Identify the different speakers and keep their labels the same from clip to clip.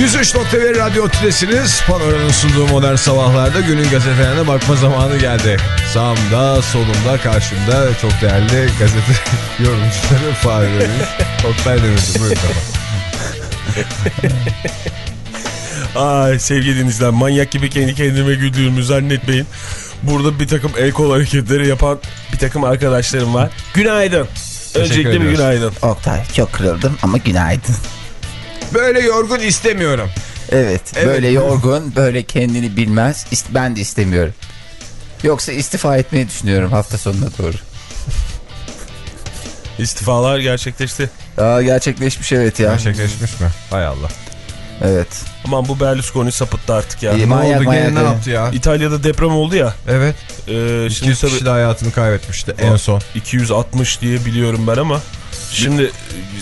Speaker 1: 103.1 Radyo Tülesi'niz Panorama'nın sunduğu modern sabahlarda günün gazetelerine bakma zamanı geldi. Sağımda, solumda, karşımda çok değerli gazete yorumcuları farelerimiz. Oktay Demirci buyurun
Speaker 2: Ay sevgili dinleyiciler manyak gibi kendi kendime güldüğümü zannetmeyin. Burada bir takım el kol hareketleri yapan bir takım arkadaşlarım var. Günaydın. Öncelikle bir günaydın.
Speaker 3: Oktay çok kırıldım ama günaydın.
Speaker 1: Böyle yorgun istemiyorum.
Speaker 3: Evet,
Speaker 1: Evet.
Speaker 3: böyle yorgun böyle kendini bilmez ben de istemiyorum. Yoksa istifa etmeyi düşünüyorum hafta sonuna doğru.
Speaker 2: İstifalar gerçekleşti.
Speaker 3: Aa, gerçekleşmiş evet ya.
Speaker 1: Gerçekleşmiş mi? Hay Allah.
Speaker 3: Evet.
Speaker 2: Aman bu Berlusconi sapıttı artık ya.
Speaker 3: İyi,
Speaker 1: Ne
Speaker 3: manyak
Speaker 1: oldu
Speaker 3: manyak.
Speaker 1: gene ne yaptı ya?
Speaker 2: İtalya'da deprem oldu ya.
Speaker 1: Evet.
Speaker 2: E, şimdi
Speaker 1: 200
Speaker 2: tabii
Speaker 1: kişi de hayatını kaybetmişti en son.
Speaker 2: 260 diye biliyorum ben ama. Şimdi e,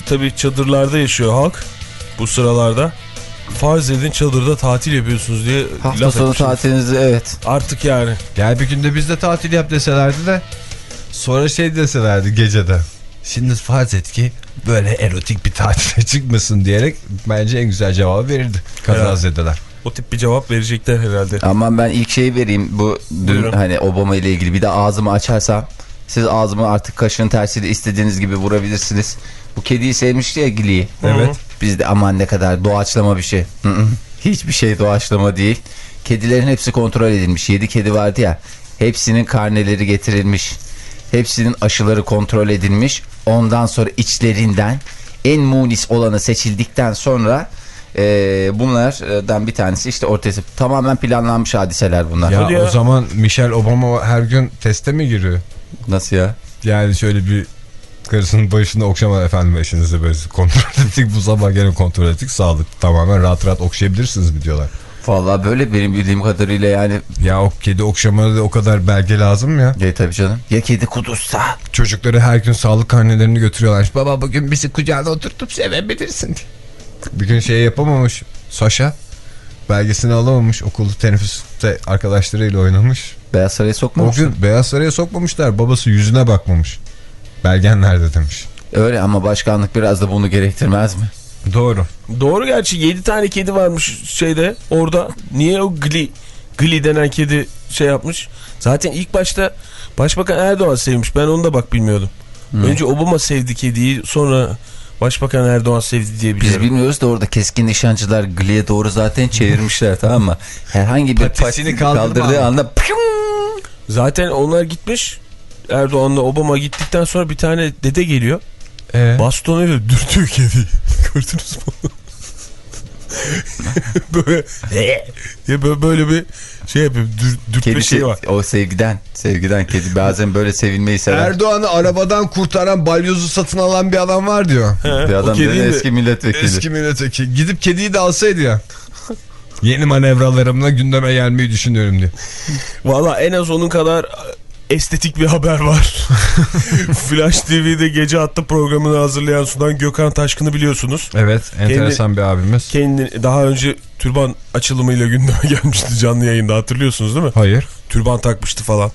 Speaker 2: tabii çadırlarda yaşıyor halk bu sıralarda. Farz edin çadırda tatil yapıyorsunuz diye
Speaker 3: Hafta
Speaker 2: laf
Speaker 3: sonu tatilinizi evet.
Speaker 2: Artık yani.
Speaker 1: Gel bir günde biz de tatil yap deselerdi de sonra şey deselerdi gecede. Şimdi farz et ki böyle erotik bir tatile çıkmasın diyerek bence en güzel cevabı verirdi kazazedeler.
Speaker 2: O tip bir cevap verecekler herhalde.
Speaker 3: Aman ben ilk şeyi vereyim bu dün
Speaker 2: Buyurun.
Speaker 3: hani Obama ile ilgili bir de ağzımı açarsam siz ağzımı artık kaşın tersiyle istediğiniz gibi vurabilirsiniz. Bu kediyi sevmişti ya Gili'yi.
Speaker 2: Evet.
Speaker 3: Biz de aman ne kadar doğaçlama bir şey. Hı hı. Hiçbir şey doğaçlama değil. Kedilerin hepsi kontrol edilmiş. 7 kedi vardı ya. Hepsinin karneleri getirilmiş. Hepsinin aşıları kontrol edilmiş. Ondan sonra içlerinden en munis olanı seçildikten sonra e, bunlardan bir tanesi işte ortası tamamen planlanmış hadiseler bunlar.
Speaker 1: Ya,
Speaker 2: ya.
Speaker 1: o zaman Michelle Obama her gün teste mi giriyor?
Speaker 3: Nasıl ya?
Speaker 1: Yani şöyle bir karısının başında okşama efendim eşinizi böyle kontrol ettik bu sabah gene kontrol ettik sağlık tamamen rahat rahat okşayabilirsiniz mi diyorlar.
Speaker 3: Vallahi böyle benim bildiğim kadarıyla yani.
Speaker 1: Ya o kedi okşamada da o kadar belge lazım mı ya?
Speaker 3: Ya tabii canım. Ya kedi kudursa.
Speaker 1: Çocukları her gün sağlık karnelerini götürüyorlar. Baba bugün bizi kucağına oturtup sevebilirsin. Bir gün şey yapamamış. Saşa belgesini alamamış. Okulda teneffüste arkadaşlarıyla oynamış.
Speaker 3: Beyaz Saray'a
Speaker 1: O
Speaker 3: sokmamış.
Speaker 1: gün Beyaz Saray'a sokmamışlar. Babası yüzüne bakmamış. Belgen nerede demiş.
Speaker 3: Öyle ama başkanlık biraz da bunu gerektirmez mi?
Speaker 1: Doğru.
Speaker 2: Doğru gerçi 7 tane kedi varmış şeyde orada. Niye o Gli, Gli denen kedi şey yapmış? Zaten ilk başta Başbakan Erdoğan sevmiş. Ben onu da bak bilmiyordum. Önce Obama sevdi kediyi sonra Başbakan Erdoğan sevdi diye
Speaker 3: Biz
Speaker 2: biliyorum.
Speaker 3: bilmiyoruz da orada keskin nişancılar Gli'ye doğru zaten çevirmişler tamam mı? Herhangi bir
Speaker 1: Patisini
Speaker 3: patisini kaldırdığı
Speaker 1: ama.
Speaker 3: anda!
Speaker 2: Zaten onlar gitmiş. Erdoğan'la Obama gittikten sonra bir tane dede geliyor.
Speaker 1: Ee,
Speaker 2: Bastonuyla dürtüyor kediyi. Gördünüz mü? böyle diye böyle, böyle bir şey yapıyor. Dür, dürtme
Speaker 3: Kedi
Speaker 2: şeyi
Speaker 3: se-
Speaker 2: var.
Speaker 3: o sevgiden sevgiden kedi bazen böyle sevilmeyi sever.
Speaker 1: Erdoğan'ı arabadan kurtaran balyozu satın alan bir adam var diyor.
Speaker 3: bir
Speaker 2: o
Speaker 3: adam dedi
Speaker 2: de-
Speaker 3: eski milletvekili.
Speaker 1: Eski milletvekili. Gidip kediyi de alsaydı ya. Yeni manevralarımla gündeme gelmeyi düşünüyorum diyor.
Speaker 2: Valla en az onun kadar estetik bir haber var. Flash TV'de gece attı programını hazırlayan sunan Gökhan Taşkın'ı biliyorsunuz.
Speaker 1: Evet enteresan bir abimiz.
Speaker 2: Kendi daha önce türban açılımıyla gündeme gelmişti canlı yayında hatırlıyorsunuz değil mi?
Speaker 1: Hayır.
Speaker 2: Türban takmıştı falan.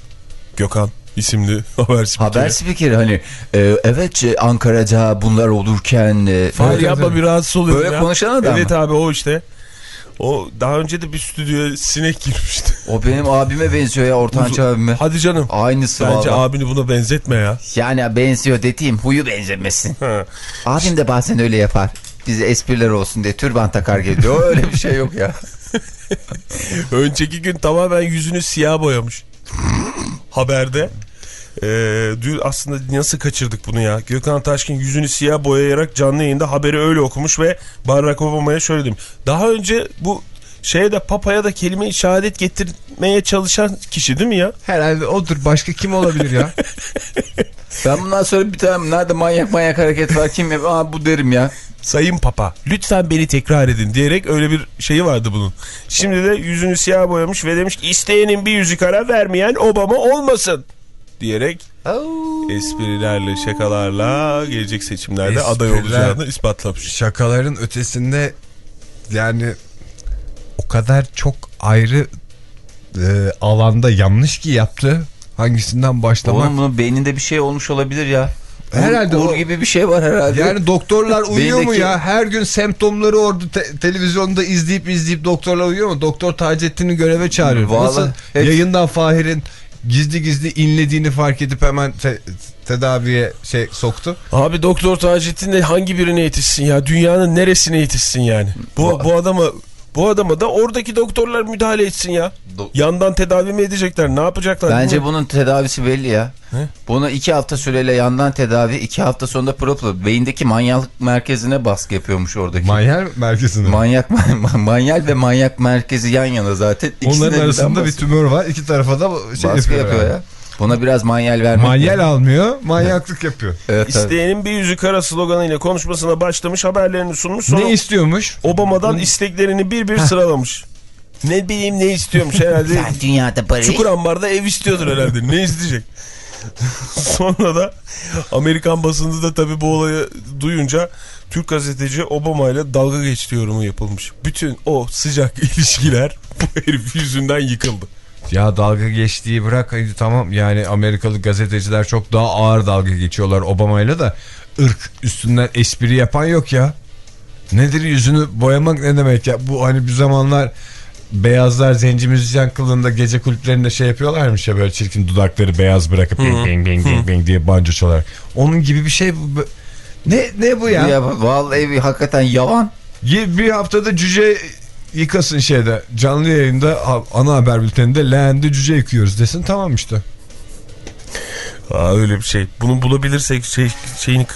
Speaker 2: Gökhan isimli haber spikeri.
Speaker 3: Haber spikeri hani e, evet e, Ankara'da bunlar olurken e,
Speaker 2: Fahri
Speaker 1: Evet,
Speaker 2: yapma bir rahatsız
Speaker 3: Böyle
Speaker 2: ya.
Speaker 3: konuşan adam
Speaker 2: Evet
Speaker 3: mı?
Speaker 2: abi o işte. O daha önce de bir stüdyoya sinek girmişti.
Speaker 3: o benim abime benziyor ya ortanca abime.
Speaker 2: Hadi canım.
Speaker 3: Aynısı
Speaker 2: Bence
Speaker 3: valla.
Speaker 2: abini buna benzetme ya.
Speaker 3: Yani benziyor dediğim huyu benzemesin. Abim de bazen öyle yapar. Bize espriler olsun diye türban takar geliyor. Öyle bir şey yok ya.
Speaker 2: Önceki gün tamamen yüzünü siyah boyamış. Haberde. Dün aslında nasıl kaçırdık bunu ya? Gökhan Taşkın yüzünü siyah boyayarak canlı yayında haberi öyle okumuş ve Barack Obama'ya şöyle demiş. Daha önce bu şeye de papaya da kelime-i şehadet getirmeye çalışan kişi değil mi ya?
Speaker 1: Herhalde odur. Başka kim olabilir ya?
Speaker 3: Ben bundan sonra bir tane nerede manyak manyak hareket var kim yapıyor? Aa bu derim ya.
Speaker 2: Sayın Papa lütfen beni tekrar edin diyerek öyle bir şeyi vardı bunun. Şimdi de yüzünü siyah boyamış ve demiş ki isteyenin bir yüzü kara vermeyen Obama olmasın diyerek esprilerle şakalarla gelecek seçimlerde aday
Speaker 1: Espriler-
Speaker 2: olacağını ispatlamış.
Speaker 1: Şakaların ötesinde yani o kadar çok ayrı e, alanda yanlış ki yaptı. Hangisinden başlamak?
Speaker 3: Oğlum bunun beyninde bir şey olmuş olabilir ya.
Speaker 1: Herhalde
Speaker 3: Uğur
Speaker 1: o-
Speaker 3: gibi bir şey var herhalde.
Speaker 1: Yani doktorlar uyuyor mu ya? Her gün semptomları orada te- televizyonda izleyip izleyip doktorlar uyuyor mu? Doktor Taceddin'i göreve çağırıyor.
Speaker 3: Vallahi
Speaker 1: Nasıl
Speaker 3: hepsi-
Speaker 1: yayından Fahir'in gizli gizli inlediğini fark edip hemen te- tedaviye şey soktu.
Speaker 2: Abi Doktor Taceddin de hangi birine yetişsin ya? Dünyanın neresine yetişsin yani? Bu, bu adama bu adama da oradaki doktorlar müdahale etsin ya.
Speaker 3: Do-
Speaker 2: Yandan tedavi mi edecekler? Ne yapacaklar?
Speaker 3: Bence
Speaker 2: Bu-
Speaker 3: bunun tedavisi belli ya.
Speaker 2: He?
Speaker 3: Bunu iki hafta süreyle yandan tedavi, iki hafta sonunda proplo. Beyindeki manyaklık merkezine baskı yapıyormuş oradaki.
Speaker 1: Manyer merkezinde.
Speaker 3: manyak manyal ve manyak merkezi yan yana zaten. İkisine
Speaker 1: Onların arasında bir tümör var. İki tarafa da şey
Speaker 3: baskı
Speaker 1: yapıyor,
Speaker 3: yapıyor ya. Buna biraz manyal vermek.
Speaker 1: Manyel almıyor, manyaklık yapıyor.
Speaker 3: Evet.
Speaker 2: İsteyenin bir yüzü kara sloganıyla konuşmasına başlamış haberlerini sunmuş. Sonra
Speaker 1: Ne istiyormuş?
Speaker 2: Obama'dan isteklerini bir bir sıralamış. Ne bileyim ne istiyormuş herhalde.
Speaker 3: Ben dünyada parayı...
Speaker 2: Çukur ambarda ev istiyordur herhalde. Ne isteyecek? Sonra da Amerikan basında da tabii bu olayı duyunca Türk gazeteci Obama ile dalga geçti yorumu yapılmış. Bütün o sıcak ilişkiler bu herif yüzünden yıkıldı.
Speaker 1: Ya dalga geçtiği bırak tamam yani Amerikalı gazeteciler çok daha ağır dalga geçiyorlar Obama'yla da ırk üstünden espri yapan yok ya. Nedir yüzünü boyamak ne demek ya bu hani bir zamanlar beyazlar zenci müzisyen kılığında gece kulüplerinde şey yapıyorlarmış ya böyle çirkin dudakları beyaz bırakıp bing bing bing bing bing diye banjo çalarak. Onun gibi bir şey bu. Ne ne bu ya?
Speaker 3: Ya, vallahi bir, hakikaten yavan.
Speaker 1: Ye- Bir haftada cüce yıkasın şeyde canlı yayında ana haber bülteninde leğende cüce yıkıyoruz desin tamam işte.
Speaker 2: Aa, öyle bir şey. Bunu bulabilirsek şey, şeyini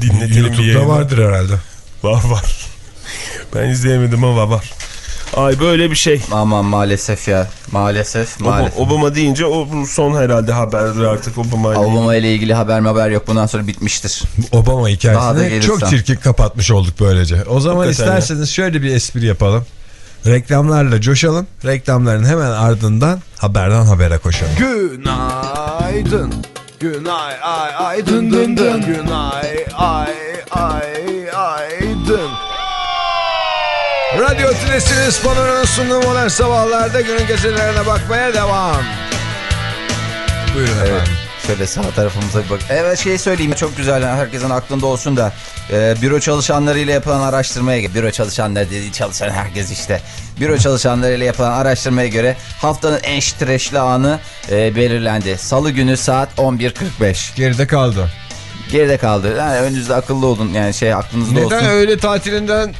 Speaker 2: dinletelim bir
Speaker 1: YouTube'da
Speaker 2: yayında.
Speaker 1: vardır herhalde.
Speaker 2: Var var. Ben izleyemedim ama var. Ay böyle bir şey.
Speaker 3: Aman maalesef ya. Maalesef.
Speaker 2: Obama,
Speaker 3: maalesef.
Speaker 2: Obama deyince o son herhalde haberdir artık Obama ile.
Speaker 3: Obama ile ilgili haber haber yok. Bundan sonra bitmiştir.
Speaker 1: Obama hikayesini çok çirkin kapatmış olduk böylece. O zaman
Speaker 2: Hakikaten
Speaker 1: isterseniz şöyle bir espri yapalım. Reklamlarla coşalım. Reklamların hemen ardından haberden habere koşalım.
Speaker 4: Günaydın. Günay ay ay dın dın dın. Günay ay ay ay dın.
Speaker 1: Radyo Tülesi'nin Spanora'nın sunduğu modern sabahlarda günün gecelerine bakmaya devam. Buyurun efendim.
Speaker 3: Şöyle sağ tarafımıza bir bak. Evet şey söyleyeyim çok güzel herkesin aklında olsun da e, büro çalışanlarıyla yapılan araştırmaya büro çalışanları dediği çalışan herkes işte büro çalışanlarıyla yapılan araştırmaya göre haftanın en stresli anı e, belirlendi. Salı günü saat 11.45
Speaker 1: Geride kaldı.
Speaker 3: geride kaldı. Yani önünüzde akıllı olun yani şey aklınızda
Speaker 1: Neden
Speaker 3: olsun.
Speaker 1: öğle tatilinden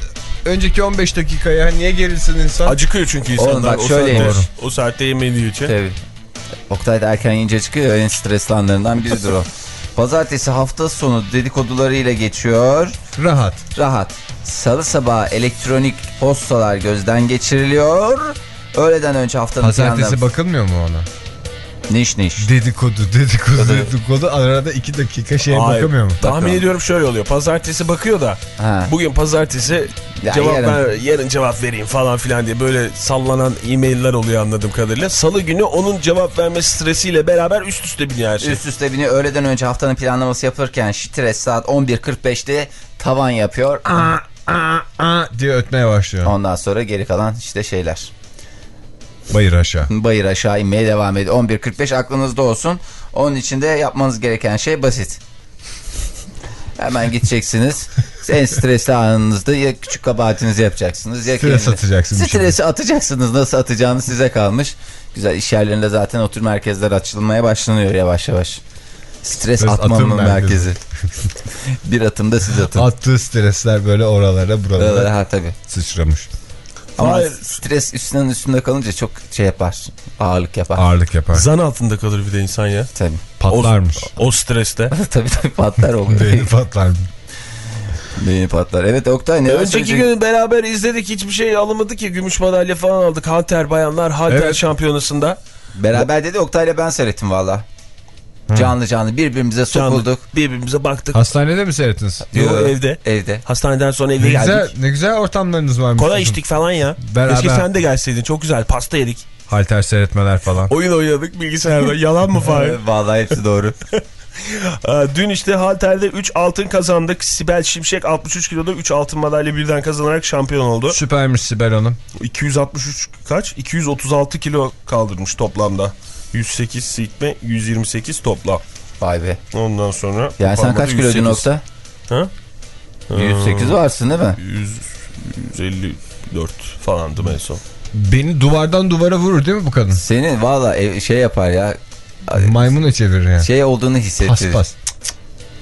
Speaker 1: önceki 15 dakikaya niye gerilsin insan?
Speaker 2: Acıkıyor çünkü insanlar
Speaker 3: Oğlum bak
Speaker 2: o, saatte, o saatte yemediği için.
Speaker 3: Tabii. Oktay da erken yiyince çıkıyor en stresli anlarından biridir o. Pazartesi hafta sonu dedikodularıyla geçiyor.
Speaker 1: Rahat.
Speaker 3: Rahat. Salı sabahı elektronik postalar gözden geçiriliyor. Öğleden önce haftanın
Speaker 1: Pazartesi
Speaker 3: planları-
Speaker 1: bakılmıyor mu ona?
Speaker 3: Niş niş.
Speaker 1: Dedikodu, dedikodu, dedikodu. Arada 2 dakika şeye
Speaker 2: Hayır,
Speaker 1: bakamıyor mu?
Speaker 2: Tahmin
Speaker 3: Bakalım.
Speaker 2: ediyorum şöyle oluyor. Pazartesi bakıyor da
Speaker 3: Ha.
Speaker 2: bugün pazartesi
Speaker 3: Ya
Speaker 2: cevap
Speaker 3: yarın.
Speaker 2: ver, yarın cevap vereyim falan filan diye böyle sallanan e-mailler oluyor anladığım kadarıyla. Salı günü onun cevap verme stresiyle beraber üst üste biniyor her şey.
Speaker 3: Üst üste biniyor. Öğleden önce haftanın planlaması yapırken stres saat 11.45'te tavan yapıyor.
Speaker 1: Aa, aa, aa diye ötmeye başlıyor.
Speaker 3: Ondan sonra geri kalan işte şeyler.
Speaker 1: Bayır aşağı.
Speaker 3: Bayır aşağı inmeye devam ediyor. 11.45 aklınızda olsun. Onun için de yapmanız gereken şey basit. Hemen gideceksiniz. en stresli anınızda ya küçük kabahatinizi yapacaksınız ya
Speaker 1: Stres
Speaker 3: kendi-
Speaker 1: atacaksın bir
Speaker 3: Stresi atacaksınız. Nasıl atacağınız size kalmış. Güzel iş yerlerinde zaten otur merkezler açılmaya başlanıyor yavaş yavaş. Stres,
Speaker 1: Stres
Speaker 3: atmamın
Speaker 1: atım merkezi.
Speaker 3: merkezi. bir atımda siz atın.
Speaker 1: Attığı stresler böyle oralara Buralara
Speaker 3: ha tabii.
Speaker 1: sıçramış.
Speaker 3: Ama
Speaker 2: Hayır.
Speaker 3: stres üstünden üstünde kalınca çok şey yapar. Ağırlık yapar.
Speaker 1: Ağırlık yapar.
Speaker 2: Zan altında kalır bir de insan ya.
Speaker 3: Tabii.
Speaker 1: Patlarmış.
Speaker 2: O streste.
Speaker 3: tabii tabii patlar o.
Speaker 1: Beyni patlar.
Speaker 3: Beyni patlar. Evet Oktay ne
Speaker 2: Önceki gün beraber izledik hiçbir şey alınmadı ki. Gümüş madalya falan aldık. Halter bayanlar halter
Speaker 1: Evet.
Speaker 2: şampiyonasında.
Speaker 3: Beraber dedi Oktay'la ben seyrettim valla. Canlı canlı birbirimize
Speaker 2: Canlı.
Speaker 3: sokulduk.
Speaker 2: Birbirimize baktık.
Speaker 1: Hastanede mi seyrettiniz?
Speaker 2: Yo,
Speaker 3: Yo,
Speaker 2: evde.
Speaker 3: Evde.
Speaker 2: Hastaneden sonra eve
Speaker 1: Ne
Speaker 2: geldik.
Speaker 1: güzel, ne güzel ortamlarınız varmış.
Speaker 2: Kola içtik falan ya.
Speaker 1: Beraber.
Speaker 2: Keşke sen de gelseydin. Çok güzel. Pasta yedik.
Speaker 1: Halter seyretmeler falan.
Speaker 2: Oyun oynadık bilgisayarda. Yalan mı Fahir?
Speaker 3: Vallahi hepsi doğru.
Speaker 2: Dün işte halterde 3 altın kazandık. Sibel Şimşek 63 kiloda 3 altın madalya birden kazanarak şampiyon oldu.
Speaker 1: Süpermiş Sibel Hanım.
Speaker 2: 263 kaç? 236 kilo kaldırmış toplamda. 108 sikme 128 toplam.
Speaker 3: Vay be.
Speaker 2: Ondan sonra...
Speaker 3: Yani sen kaç kiloydun
Speaker 2: 108.
Speaker 3: nokta?
Speaker 2: Ha?
Speaker 3: 108 varsın değil mi?
Speaker 2: 100, 154 falandım en son.
Speaker 1: Beni duvardan duvara vurur değil mi bu kadın?
Speaker 3: Seni valla şey yapar ya.
Speaker 1: Maymuna çevirir yani.
Speaker 3: Şey olduğunu hissettirir.
Speaker 1: Pas pas.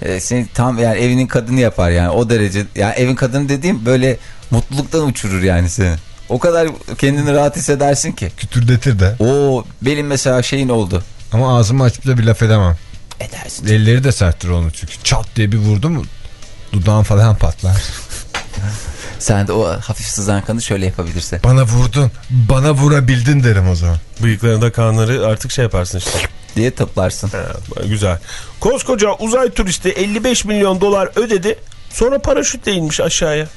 Speaker 3: E, seni tam yani evinin kadını yapar yani o derece. Yani evin kadını dediğim böyle mutluluktan uçurur yani seni. O kadar kendini rahat hissedersin ki.
Speaker 1: Kütürdetir de.
Speaker 3: O benim mesela şeyin oldu.
Speaker 1: Ama ağzımı açıp da bir laf edemem.
Speaker 3: Edersin.
Speaker 1: Elleri de serttir onu çünkü. Çat diye bir vurdu mu dudağın falan patlar.
Speaker 3: Sen de o hafif sızan kanı şöyle yapabilirsin.
Speaker 1: Bana vurdun. Bana vurabildin derim o zaman.
Speaker 2: Bıyıklarında kanları artık şey yaparsın işte.
Speaker 3: diye tıplarsın.
Speaker 2: Ha, güzel. Koskoca uzay turisti 55 milyon dolar ödedi. Sonra paraşütle inmiş aşağıya.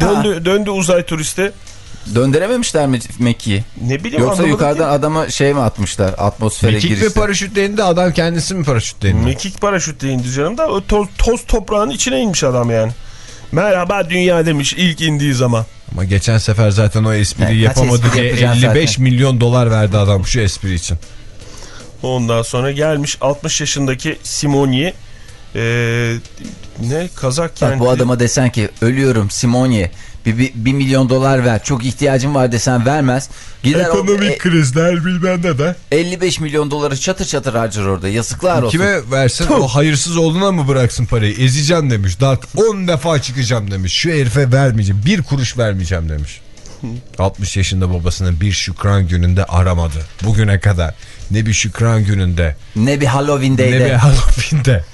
Speaker 2: Döndü, döndü uzay turisti.
Speaker 3: Döndürememişler mi Mekki'yi?
Speaker 2: Ne bileyim
Speaker 3: Yoksa yukarıdan
Speaker 2: ki.
Speaker 3: adama şey mi atmışlar? Atmosfere
Speaker 1: Mekik
Speaker 3: girişte.
Speaker 1: ve paraşütle indi adam kendisi mi paraşütle indi?
Speaker 2: Mekik paraşütle indi canım da o toz, toz toprağın içine inmiş adam yani. Merhaba dünya demiş ilk indiği zaman.
Speaker 1: Ama geçen sefer zaten o espriyi
Speaker 3: Ya, kaç
Speaker 1: yapamadı
Speaker 3: espri
Speaker 1: diye
Speaker 3: yapacaksın
Speaker 1: 55
Speaker 3: zaten?
Speaker 1: milyon dolar verdi adam şu espri için.
Speaker 2: Ondan sonra gelmiş 60 yaşındaki Simoni ee, ne Kazak
Speaker 3: Bak
Speaker 2: yani.
Speaker 3: bu adama desen ki ölüyorum Simonye bir, bir, bir milyon dolar ver çok ihtiyacım var desen vermez. Gider o, e,
Speaker 1: krizler bilmem ne de.
Speaker 3: 55 milyon doları çatır çatır harcar orada yazıklar olsun.
Speaker 1: Kime versin o hayırsız oğluna mı bıraksın parayı? Ezeceğim demiş. Daha 10 defa çıkacağım demiş. Şu herife vermeyeceğim. Bir kuruş vermeyeceğim demiş. 60 yaşında babasının bir şükran gününde aramadı. Bugüne kadar. Ne bir şükran gününde.
Speaker 3: Ne bir Halloween'deydi.
Speaker 1: Ne bir Halloween'de.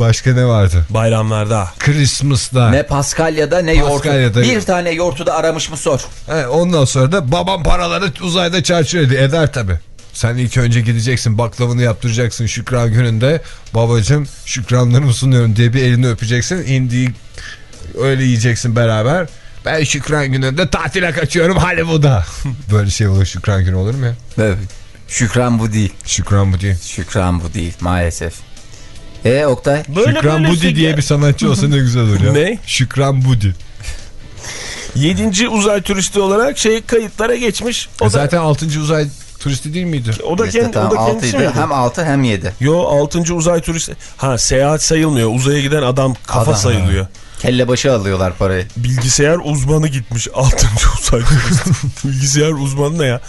Speaker 1: Başka ne vardı?
Speaker 2: Bayramlarda.
Speaker 1: Christmas'da.
Speaker 3: Ne Paskalya'da ne yoğurtu.
Speaker 1: Paskalya'da-
Speaker 3: Bir tane yoğurtu da aramış mı sor.
Speaker 1: He, ondan sonra da babam paraları uzayda çarçur ediyor. Eder tabi. Sen ilk önce gideceksin baklavını yaptıracaksın şükran gününde. Babacım şükranlarımı sunuyorum diye bir elini öpeceksin. Indiği öyle yiyeceksin beraber. Ben şükran gününde tatile kaçıyorum Hollywood'a. Böyle şey olur şükran günü olur mu ya?
Speaker 3: Evet. Şükran bu değil.
Speaker 1: Şükran bu değil.
Speaker 3: Şükran bu değil maalesef. E Oktay?
Speaker 2: Böyle
Speaker 1: Şükran
Speaker 2: böyle
Speaker 1: Budi diye bir sanatçı olsa ne güzel olur ya.
Speaker 2: Ne?
Speaker 1: Şükran Budi.
Speaker 2: Yedinci uzay turisti olarak şey kayıtlara geçmiş. O
Speaker 1: E
Speaker 2: da,
Speaker 1: zaten 6. uzay turisti değil miydi?
Speaker 2: o da,
Speaker 3: İşte
Speaker 2: kendi, o
Speaker 3: tamam,
Speaker 2: da kendisi
Speaker 3: altıydı.
Speaker 2: miydi?
Speaker 3: Hem 6 hem 7.
Speaker 2: Yo 6. uzay turisti. Ha seyahat sayılmıyor. Uzaya giden adam kafa
Speaker 3: Adam.
Speaker 2: sayılıyor.
Speaker 3: Kelle başı alıyorlar parayı.
Speaker 2: Bilgisayar uzmanı gitmiş 6. uzay turisti. Bilgisayar uzmanı ne ya?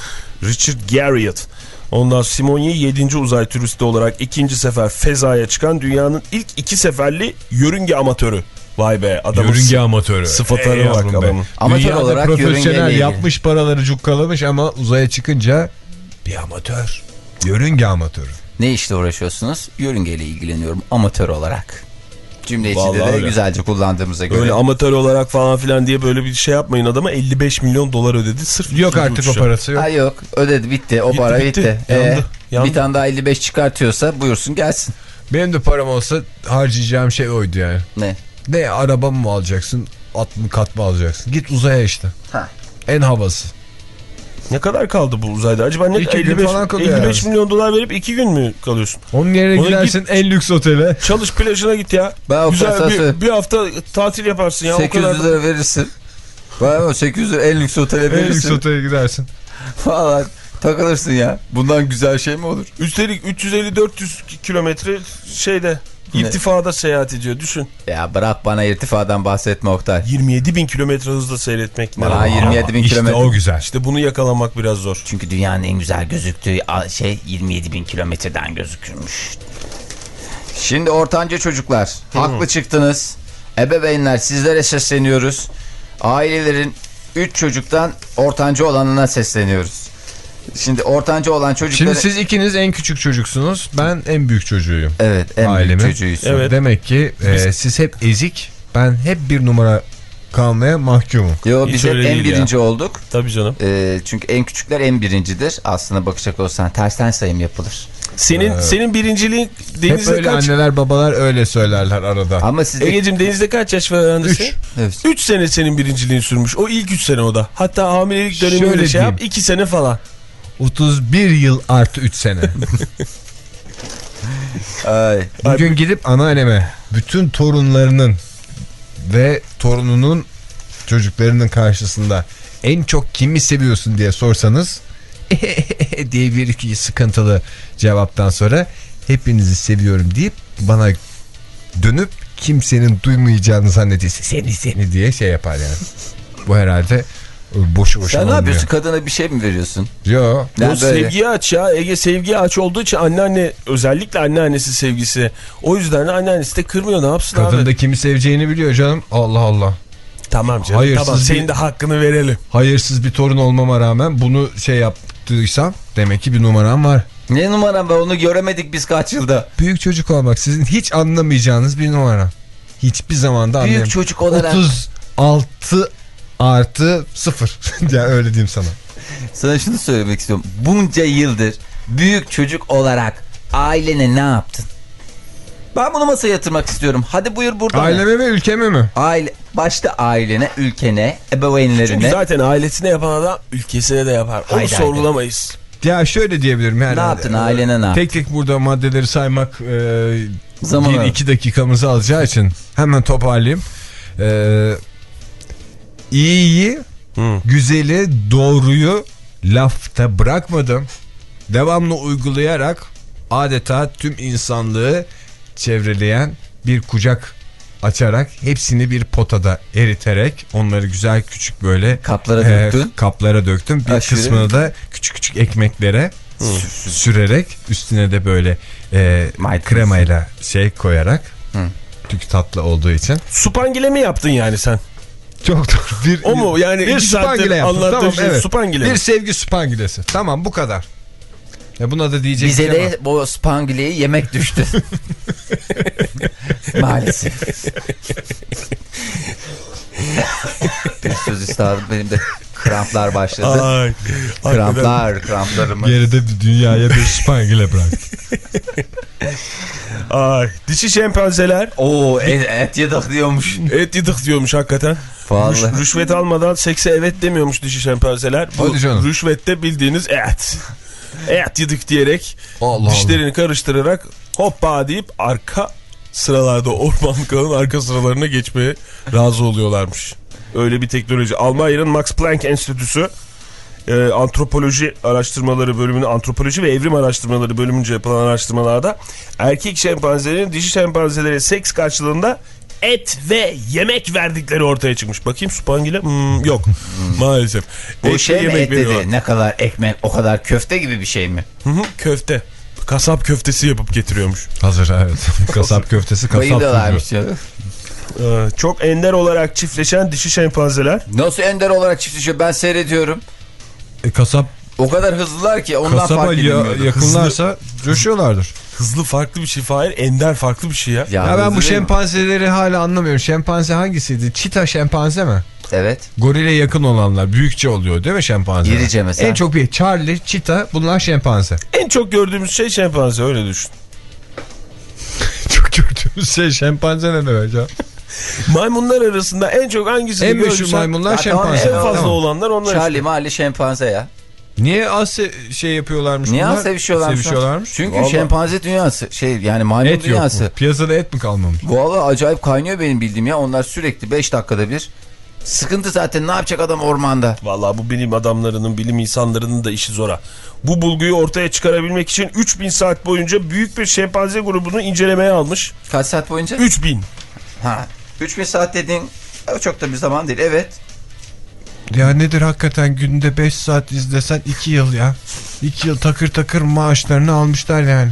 Speaker 2: Richard Garriott. Ondan Simoni'yi 7. uzay turisti olarak ikinci sefer fezaya çıkan dünyanın ilk iki seferli yörünge amatörü. Vay be adamın
Speaker 1: Yörünge amatörü.
Speaker 2: sıfatlara
Speaker 1: Ey
Speaker 2: bak adamın.
Speaker 3: Amatör
Speaker 1: Dünyada
Speaker 3: olarak
Speaker 1: profesyonel yapmış paraları cukkalamış ama uzaya çıkınca bir amatör. Yörünge amatörü.
Speaker 3: Ne işle uğraşıyorsunuz? Yörüngeyle ilgileniyorum amatör olarak. Cümle içinde
Speaker 2: Vallahi
Speaker 3: de
Speaker 2: öyle.
Speaker 3: güzelce kullandığımıza göre.
Speaker 2: Öyle amatör olarak falan filan diye böyle bir şey yapmayın adama 55 milyon dolar ödedi sırf.
Speaker 1: Yok artık o
Speaker 2: uçuşa.
Speaker 1: parası yok.
Speaker 3: Ha yok ödedi bitti o
Speaker 2: Gitti,
Speaker 3: para
Speaker 2: bitti.
Speaker 3: bitti.
Speaker 2: Yandı,
Speaker 3: Ee,
Speaker 2: yandı.
Speaker 3: Bir tane daha 55 çıkartıyorsa buyursun gelsin.
Speaker 1: Benim de param olsa harcayacağım şey oydu yani.
Speaker 3: Ne?
Speaker 1: Ne araba mı alacaksın? At mı kat mı alacaksın? Git uzaya işte.
Speaker 3: Ha.
Speaker 1: En havası.
Speaker 2: Ne kadar kaldı bu uzayda? Acaba ne
Speaker 1: İki gün
Speaker 2: 55,
Speaker 1: falan kalıyor
Speaker 2: 55
Speaker 1: yani.
Speaker 2: milyon dolar verip 2 gün mü kalıyorsun?
Speaker 1: Onun yerine
Speaker 2: Ona
Speaker 1: gidersin en lüks otele.
Speaker 2: Çalış plajına git ya.
Speaker 3: Ben
Speaker 2: Güzel bir, bir hafta tatil yaparsın ya. o
Speaker 3: 800
Speaker 2: kadar da-
Speaker 3: lira verirsin. Mı 800 lira en lüks otele
Speaker 1: En lüks
Speaker 3: verirsin.
Speaker 1: otele gidersin.
Speaker 3: Valla takılırsın ya. Bundan güzel şey mi olur?
Speaker 2: Üstelik 350-400 kilometre şeyde irtifada seyahat ediyor. Düşün.
Speaker 3: Ya bırak bana irtifadan bahsetme Oktay.
Speaker 2: 27 bin kilometre hızla seyretmek. ne
Speaker 3: Bana
Speaker 2: var?
Speaker 3: 27 bin
Speaker 1: İşte
Speaker 3: kilometre.
Speaker 1: o güzel.
Speaker 2: İşte bunu yakalamak biraz zor.
Speaker 3: Çünkü dünyanın en güzel gözüktüğü şey 27 bin kilometreden gözükürmüş. Şimdi ortanca çocuklar haklı çıktınız. Ebeveynler sizlere sesleniyoruz. Ailelerin 3 çocuktan ortanca olanına sesleniyoruz. Şimdi ortanca olan çocukları...
Speaker 1: Şimdi siz ikiniz en küçük çocuksunuz. Ben en büyük çocuğuyum.
Speaker 3: Evet en
Speaker 1: Ailemin.
Speaker 3: büyük çocuğuyuz.
Speaker 2: Evet.
Speaker 1: Demek ki e, siz hep ezik. Ben hep bir numara kalmaya mahkumum.
Speaker 3: Yo
Speaker 2: Hiç
Speaker 3: biz hep
Speaker 2: öyle
Speaker 3: en
Speaker 2: değil ya.
Speaker 3: birinci olduk.
Speaker 2: Tabii canım.
Speaker 3: Ee, çünkü en küçükler en birincidir. Aslında bakacak olsan tersten sayım yapılır.
Speaker 2: Senin senin birinciliğin
Speaker 1: Hep
Speaker 2: denizde
Speaker 1: öyle
Speaker 2: kaç?
Speaker 1: anneler babalar öyle söylerler arada.
Speaker 3: Ama siz de...
Speaker 2: Egeciğim denizde kaç yaş var aranızda?
Speaker 1: Üç.
Speaker 3: Evet.
Speaker 2: 3 sene senin birinciliğin sürmüş. O ilk 3 sene o da. Hatta hamilelik döneminde
Speaker 1: Şöyle
Speaker 2: şey yap. 2 sene falan.
Speaker 1: 31 yıl artı 3 sene.
Speaker 3: Ay.
Speaker 1: Bugün gidip anneanneme bütün torunlarının ve torununun çocuklarının karşısında en çok kimi seviyorsun diye sorsanız diye bir iki sıkıntılı cevaptan sonra hepinizi seviyorum deyip bana dönüp kimsenin duymayacağını zannediyorsa seni seni diye şey yapar yani. Bu herhalde boşu boşuna
Speaker 3: Sen ne
Speaker 1: olmuyor.
Speaker 3: yapıyorsun? Kadına bir şey mi veriyorsun?
Speaker 1: Yo.
Speaker 3: Ben
Speaker 2: o
Speaker 3: böyle-
Speaker 2: sevgiyi aç ya. Ege sevgiyi aç olduğu için anneanne özellikle anneannesi sevgisi. O yüzden de anneannesi de kırmıyor. Ne yapsın
Speaker 1: Kadın
Speaker 2: abi?
Speaker 1: da kimi seveceğini biliyor canım. Allah Allah.
Speaker 2: Tamam canım.
Speaker 1: Hayırsız
Speaker 2: tamam
Speaker 1: bir-
Speaker 2: senin de hakkını verelim.
Speaker 1: hayırsız bir torun olmama rağmen bunu şey yaptıysam demek ki bir numaram var.
Speaker 3: Ne numaram var onu göremedik biz kaç yılda.
Speaker 1: Büyük çocuk olmak sizin hiç anlamayacağınız bir numara. Hiçbir zamanda anlayamam.
Speaker 3: Büyük çocuk olarak.
Speaker 1: 36 artı 0. ya öyle diyeyim sana.
Speaker 3: Sana şunu söylemek istiyorum. Bunca yıldır büyük çocuk olarak ailene ne yaptın? Ben bunu masaya yatırmak istiyorum. Hadi buyur burada.
Speaker 1: Aileme ve ülkeme mi?
Speaker 3: Aile, başta ailene, ülkene,
Speaker 2: Çünkü
Speaker 3: ebeveynlerine.
Speaker 2: zaten ailesine yapan adam ülkesine de yapar. Onu
Speaker 3: Haydi, haydi.
Speaker 2: sorgulamayız.
Speaker 1: Ya şöyle diyebilirim. Yani,
Speaker 3: Ne yaptın, ailene ne yaptın?
Speaker 1: Tek tek burada maddeleri saymak e,
Speaker 3: Zaman
Speaker 1: bir
Speaker 3: alır.
Speaker 1: iki dakikamızı alacağı için hemen toparlayayım. E, iyiyi,
Speaker 2: Hı.
Speaker 1: güzeli, doğruyu lafta bırakmadım. Devamlı uygulayarak adeta tüm insanlığı çevreleyen bir kucak açarak hepsini bir potada eriterek onları güzel küçük böyle
Speaker 3: Kaplara
Speaker 1: e,
Speaker 3: döktün.
Speaker 1: kaplara döktüm. Bir
Speaker 3: Aşırı.
Speaker 1: kısmını da küçük küçük ekmeklere sü- sürerek üstüne de böyle e,
Speaker 3: Maydanoz.
Speaker 1: kremayla şey koyarak çünkü tatlı olduğu için
Speaker 2: Supangile mi yaptın yani sen?
Speaker 1: Çok doğru. Bir,
Speaker 2: O mu? Yani
Speaker 1: bir supangile yaptım. Tamam,
Speaker 2: şey
Speaker 1: evet.
Speaker 2: supangile
Speaker 1: Bir sevgi supangilesi. Tamam bu kadar. Ya buna da diyecek
Speaker 3: Bize
Speaker 1: bir şey
Speaker 3: de bu spangileyi yemek düştü. Maalesef. bir söz istedim benim de kramplar başladı.
Speaker 2: Ay,
Speaker 3: kramplar, kramplarımı.
Speaker 1: Geride bir dünyaya bir supangile bırak.
Speaker 2: Ay, dişi şempanzeler
Speaker 3: Oo et, et yedik diyormuş.
Speaker 2: et yedik diyormuş hakikaten.
Speaker 3: Vallahi.
Speaker 2: Rüş- rüşvet almadan sekse evet demiyormuş dişi şempanzeler. Bu rüşvette bildiğiniz et. Et yedik diyerek
Speaker 1: Allah
Speaker 2: dişlerini karıştırarak hoppa deyip arka sıralarda ormanlıkların arka sıralarına geçmeye razı oluyorlarmış. Öyle bir teknoloji. Almanya'nın Max Planck Enstitüsü e, antropoloji araştırmaları bölümünün antropoloji ve evrim araştırmaları bölümünce yapılan araştırmalarda erkek şempanzelerin dişi şempanzelere seks karşılığında et ve yemek verdikleri ortaya çıkmış. Bakayım supangile Hmm, yok maalesef.
Speaker 3: Bu
Speaker 2: Et
Speaker 3: şey mi et
Speaker 2: veriyorlar.
Speaker 3: dedi? Ne kadar ekmek o kadar köfte gibi bir şey mi?
Speaker 2: Hı hı, köfte. Kasap köftesi yapıp getiriyormuş.
Speaker 1: Hazır evet. kasap köftesi kasap
Speaker 3: Bayılıyorlarmış
Speaker 1: tuzu.
Speaker 3: canım.
Speaker 2: Ee, çok ender olarak çiftleşen dişi şempanzeler.
Speaker 3: Nasıl ender olarak çiftleşiyor ben seyrediyorum.
Speaker 1: E, kasap
Speaker 3: O kadar hızlılar ki ondan
Speaker 1: kasaba
Speaker 3: fark edilmiyordu.
Speaker 1: yakınlarsa coşuyorlardır.
Speaker 2: Hızlı farklı bir şey. Fahir ender farklı bir şey ya.
Speaker 3: Ya,
Speaker 1: Ya ben bu
Speaker 3: hızlı değil mi?
Speaker 1: şempanzeleri hala anlamıyorum. Şempanze hangisiydi? Çita şempanze mi?
Speaker 3: Evet.
Speaker 1: Gorile yakın olanlar büyükçe oluyor değil mi şempanze?
Speaker 3: İrice mesela.
Speaker 1: En çok bir Charlie, Çita bunlar şempanze.
Speaker 2: En çok gördüğümüz şey şempanze öyle düşün.
Speaker 1: çok gördüğümüz şey şempanze ne demek ya?
Speaker 2: Maymunlar arasında en çok hangisini
Speaker 1: en meşhur
Speaker 2: görürsen
Speaker 1: maymunlar
Speaker 3: Ya tamam,
Speaker 1: şempanze.
Speaker 2: en fazla
Speaker 1: Tamam.
Speaker 2: olanlar onlar
Speaker 3: Charlie
Speaker 2: işte.
Speaker 3: Mali şempanze ya.
Speaker 1: Niye az şey yapıyorlarmış
Speaker 3: Niye
Speaker 1: bunlar?
Speaker 3: az sevişiyorlarmış?
Speaker 1: Sevişiyorlarmış.
Speaker 3: Çünkü
Speaker 2: Vallahi.
Speaker 3: şempanze dünyası şey yani maymun
Speaker 1: Et yok
Speaker 3: dünyası.
Speaker 1: mu? Piyasada et mi kalmamış?
Speaker 3: Vallahi acayip kaynıyor benim bildiğim ya. Onlar sürekli 5 dakikada bir. Sıkıntı zaten ne yapacak adam ormanda?
Speaker 2: Vallahi bu bilim adamlarının, bilim insanlarının da işi zora. Bu bulguyu ortaya çıkarabilmek için 3000 saat boyunca büyük bir şempanze grubunu incelemeye almış.
Speaker 3: Kaç saat boyunca?
Speaker 2: 3000.
Speaker 3: Ha. 3000 saat dediğin o çok da bir zaman değil. Evet.
Speaker 1: Ya nedir hakikaten günde 5 saat izlesen 2 yıl ya. 2 yıl takır takır maaşlarını almışlar yani.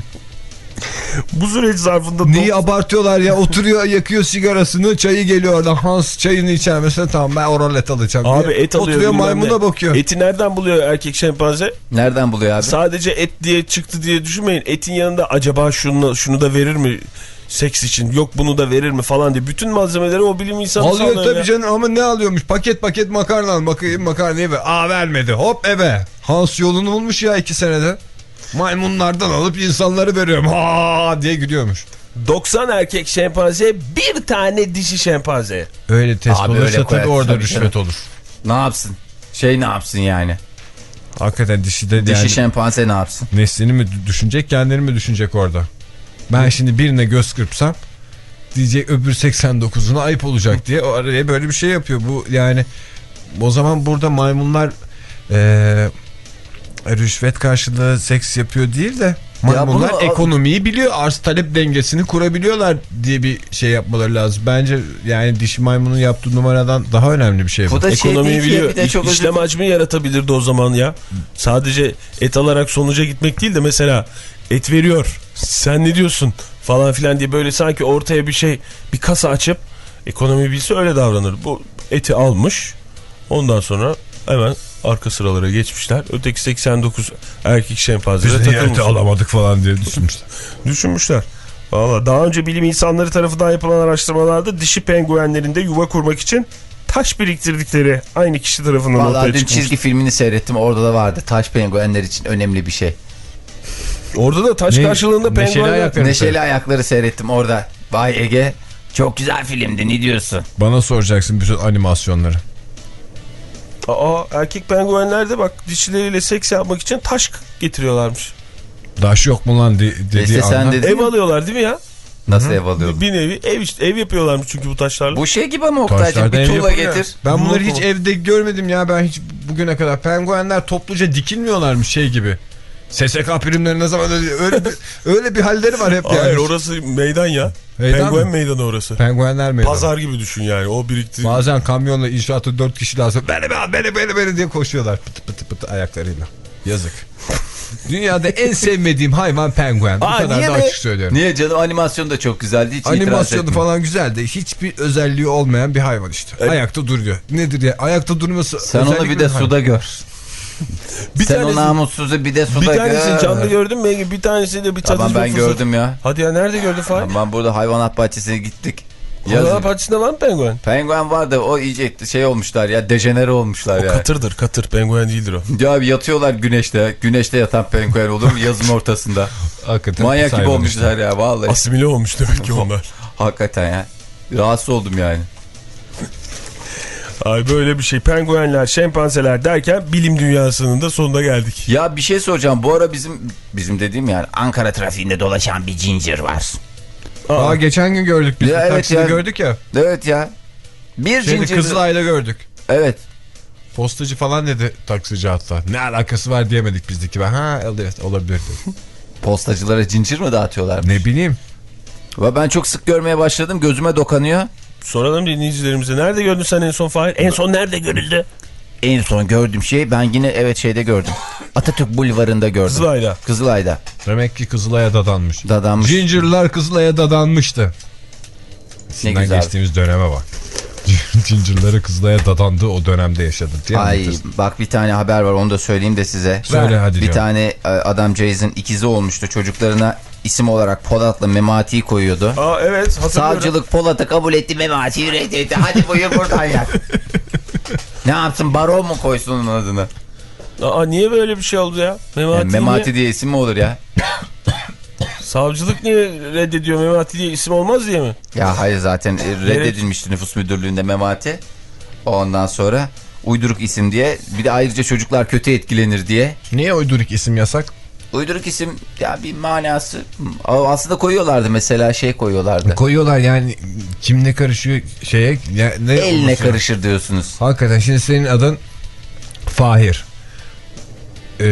Speaker 2: Bu süreç zarfında
Speaker 1: Neyi abartıyorlar ya oturuyor yakıyor sigarasını çayı geliyor oradan Hans çayını içer mesela tamam ben oralet alacağım
Speaker 2: Abi
Speaker 1: diye.
Speaker 2: et alıyor.
Speaker 1: Oturuyor maymuna
Speaker 2: ne.
Speaker 1: bakıyor.
Speaker 2: Eti nereden buluyor erkek şempanze?
Speaker 3: Nereden buluyor abi?
Speaker 2: Sadece et diye çıktı diye düşünmeyin. Etin yanında acaba şunu, şunu da verir mi seks için? Yok bunu da verir mi falan diye. Bütün malzemeleri o bilim insanı
Speaker 1: Alıyor
Speaker 2: sağlıyor
Speaker 1: tabii
Speaker 2: ya.
Speaker 1: canım ama ne alıyormuş paket paket makarna al bakayım makarnayı ver. Aa vermedi hop eve. Hans yolunu bulmuş ya 2 senede. Maymunlardan alıp insanları veriyorum. Ha diye gülüyormuş.
Speaker 2: 90 erkek şempanze bir tane dişi şempanze.
Speaker 1: Öyle test
Speaker 3: Abi
Speaker 1: olursa
Speaker 3: öyle
Speaker 1: tabii orada
Speaker 3: tabii
Speaker 1: rüşvet
Speaker 3: canım.
Speaker 1: olur.
Speaker 3: Ne yapsın? Şey ne yapsın yani?
Speaker 1: Hakikaten dişi de
Speaker 3: Dişi
Speaker 1: yani
Speaker 3: şempanze ne yapsın?
Speaker 1: neslini mi düşünecek kendini mi düşünecek orada? Ben şimdi birine göz kırpsam diyecek öbür 89'una ayıp olacak diye o araya böyle bir şey yapıyor. Bu yani o zaman burada maymunlar eee rüşvet karşılığı seks yapıyor değil de maymunlar
Speaker 3: bunu-
Speaker 1: ekonomiyi biliyor arz talep dengesini kurabiliyorlar diye bir şey yapmaları lazım. Bence yani dişi maymunun yaptığı numaradan daha önemli bir şey bu.
Speaker 3: Bu da şey
Speaker 2: Ekonomiyi
Speaker 3: ya,
Speaker 2: biliyor.
Speaker 3: de çok özür
Speaker 2: İşlem hacmi yaratabilirdi o zaman ya. Sadece et alarak sonuca gitmek değil de mesela et veriyor. Sen ne diyorsun falan filan diye böyle sanki ortaya bir şey bir kasa açıp ekonomi bilse öyle davranır. Bu eti almış. Ondan sonra hemen arka sıralara geçmişler. Öteki 89 erkek şempanzede takılmış.
Speaker 1: alamadık falan diye düşünmüşler.
Speaker 2: Düşünmüşler. Valla daha önce bilim insanları tarafından yapılan araştırmalarda dişi penguenlerin de yuva kurmak için taş biriktirdikleri aynı kişi tarafından
Speaker 3: Vallahi
Speaker 2: ortaya
Speaker 3: dün
Speaker 2: çıkmış.
Speaker 3: çizgi filmini seyrettim. Orada da vardı. Taş penguenler için önemli bir şey.
Speaker 2: Orada da taş
Speaker 1: Ne-
Speaker 2: karşılığında
Speaker 1: neşeli
Speaker 2: penguenler...
Speaker 1: ayakları-
Speaker 3: Neşeli ayakları seyrettim orada. Vay Ege. Çok güzel filmdi ne diyorsun?
Speaker 1: Bana soracaksın bütün animasyonları.
Speaker 2: Aa erkek penguenler de bak dişileriyle seks yapmak için taş getiriyorlarmış.
Speaker 1: Daş yok mu lan de, dediği
Speaker 3: dedin
Speaker 2: Ev
Speaker 3: mi?
Speaker 2: alıyorlar değil mi ya?
Speaker 3: Nasıl ev alıyordun?
Speaker 2: Bir nevi ev işte ev yapıyorlarmış çünkü bu taşlarla.
Speaker 3: Bu şey gibi ama Oktay'cığım
Speaker 1: Taşlardan
Speaker 3: bir tuğla getir.
Speaker 1: Ben bunları
Speaker 2: Yok
Speaker 1: hiç evde görmedim ya. Ben hiç bugüne kadar. Penguenler topluca dikilmiyorlarmış şey gibi. SSK primleri ne zaman öyle, öyle bir, öyle bir halleri var hep yani.
Speaker 2: Hayır orası meydan ya.
Speaker 1: Meydan
Speaker 2: Penguen
Speaker 1: mı?
Speaker 2: meydanı orası.
Speaker 1: Penguenler mi?
Speaker 2: Pazar gibi düşün yani o birikti.
Speaker 1: Bazen kamyonla inşaatı dört kişi lazım. Beni beni beni beni beni diye koşuyorlar. Pıtı pıtı pıtı ayaklarıyla. Yazık. Dünyada en sevmediğim hayvan penguen. Bu
Speaker 3: Aa,
Speaker 1: kadar
Speaker 3: niye
Speaker 1: da açık söylüyorum.
Speaker 3: Niye canım animasyon da çok güzeldi. Hiç
Speaker 1: Animasyonu falan güzel de hiçbir özelliği olmayan bir hayvan işte. Ayakta duruyor. Nedir ya? Ayakta durması
Speaker 3: Sen onu bir de
Speaker 1: Hayır.
Speaker 3: suda gör.
Speaker 2: Bir
Speaker 3: Sen o
Speaker 2: tanesi-
Speaker 3: namussuzu bir de suda
Speaker 2: Bir
Speaker 3: gör.
Speaker 2: tanesini canlı gördün mü? Bir tanesini de bir çadır
Speaker 3: Tamam ben gördüm ya.
Speaker 2: Hadi ya nerede gördün Fahir?
Speaker 3: Tamam burada hayvanat bahçesine gittik.
Speaker 2: Hayvanat bahçesinde var mı penguen?
Speaker 3: Penguen var da o iyice şey olmuşlar ya dejenere olmuşlar
Speaker 2: O
Speaker 3: ya.
Speaker 2: katırdır katır penguen değildir o.
Speaker 3: Ya abi yatıyorlar güneşte. Güneşte yatan penguen olur mu yazın ortasında?
Speaker 1: Hakikaten
Speaker 3: Manyak gibi olmuşlar ya vallahi.
Speaker 2: Asimile olmuş demek ki onlar.
Speaker 3: Hakikaten ya. Rahatsız oldum yani.
Speaker 2: Ay böyle bir şey. Penguenler, şempanzeler derken bilim dünyasının da sonuna geldik.
Speaker 3: Ya bir şey soracağım. Bu ara bizim bizim dediğim yani Ankara trafiğinde dolaşan bir ginger var.
Speaker 1: Aa, Aa, geçen gün gördük biz.
Speaker 3: Ya evet
Speaker 1: takside
Speaker 3: ya.
Speaker 1: gördük ya.
Speaker 3: Evet ya. Bir
Speaker 1: Şeyde
Speaker 3: ginger.
Speaker 1: Kızılay'da gördük.
Speaker 3: Evet.
Speaker 1: Postacı falan dedi taksici hatta. Ne alakası var diyemedik bizdeki. Ben ha evet olabilir dedim.
Speaker 3: Postacılara ginger mı dağıtıyorlar?
Speaker 1: ne bileyim.
Speaker 3: Ve ben çok sık görmeye başladım. Gözüme dokanıyor.
Speaker 2: Soralım dinleyicilerimize. Nerede gördün sen en son Fahir? En son nerede görüldü?
Speaker 3: En son gördüğüm şey ben yine evet şeyde gördüm. Atatürk Bulvarı'nda gördüm.
Speaker 2: Kızılay'da.
Speaker 3: Kızılay'da.
Speaker 1: Demek ki Kızılay'a dadanmış.
Speaker 3: Dadanmış.
Speaker 1: Ginger'lar Kızılay'a dadanmıştı. İçinden
Speaker 3: güzel.
Speaker 1: geçtiğimiz döneme bak. Ginger'ları Kızılay'a dadandığı o dönemde yaşadı diye
Speaker 3: Ay
Speaker 1: anlatırsın.
Speaker 3: bak bir tane haber var onu da söyleyeyim de size.
Speaker 1: Söyle hadi
Speaker 3: Bir
Speaker 1: diyorum.
Speaker 3: tane e, adamcağızın ikizi olmuştu. Çocuklarına isim olarak Polat'la Memati'yi koyuyordu.
Speaker 2: Aa evet hatırlıyorum.
Speaker 3: Savcılık Polat'ı kabul etti Memati'yi reddetti. Hadi buyur buradan ya. ne yapsın baron mu koysun onun adını?
Speaker 2: Aa niye böyle bir şey oldu ya? Memati,
Speaker 3: Yani Memati
Speaker 2: niye?
Speaker 3: diye isim mi olur ya?
Speaker 2: Savcılık niye reddediyor Memati diye isim olmaz diye mi?
Speaker 3: Ya hayır zaten reddedilmişti nüfus müdürlüğünde Memati. Ondan sonra uyduruk isim diye bir de ayrıca çocuklar kötü etkilenir diye.
Speaker 1: Niye uyduruk isim yasak?
Speaker 3: Uyduruk isim ya bir manası aslında koyuyorlardı mesela şey koyuyorlardı.
Speaker 1: Koyuyorlar yani kim ne karışıyor şeye. Ya, ne
Speaker 3: Eline
Speaker 1: olması-
Speaker 3: karışır diyorsunuz.
Speaker 1: Hakikaten şimdi senin adın Fahir. Ee,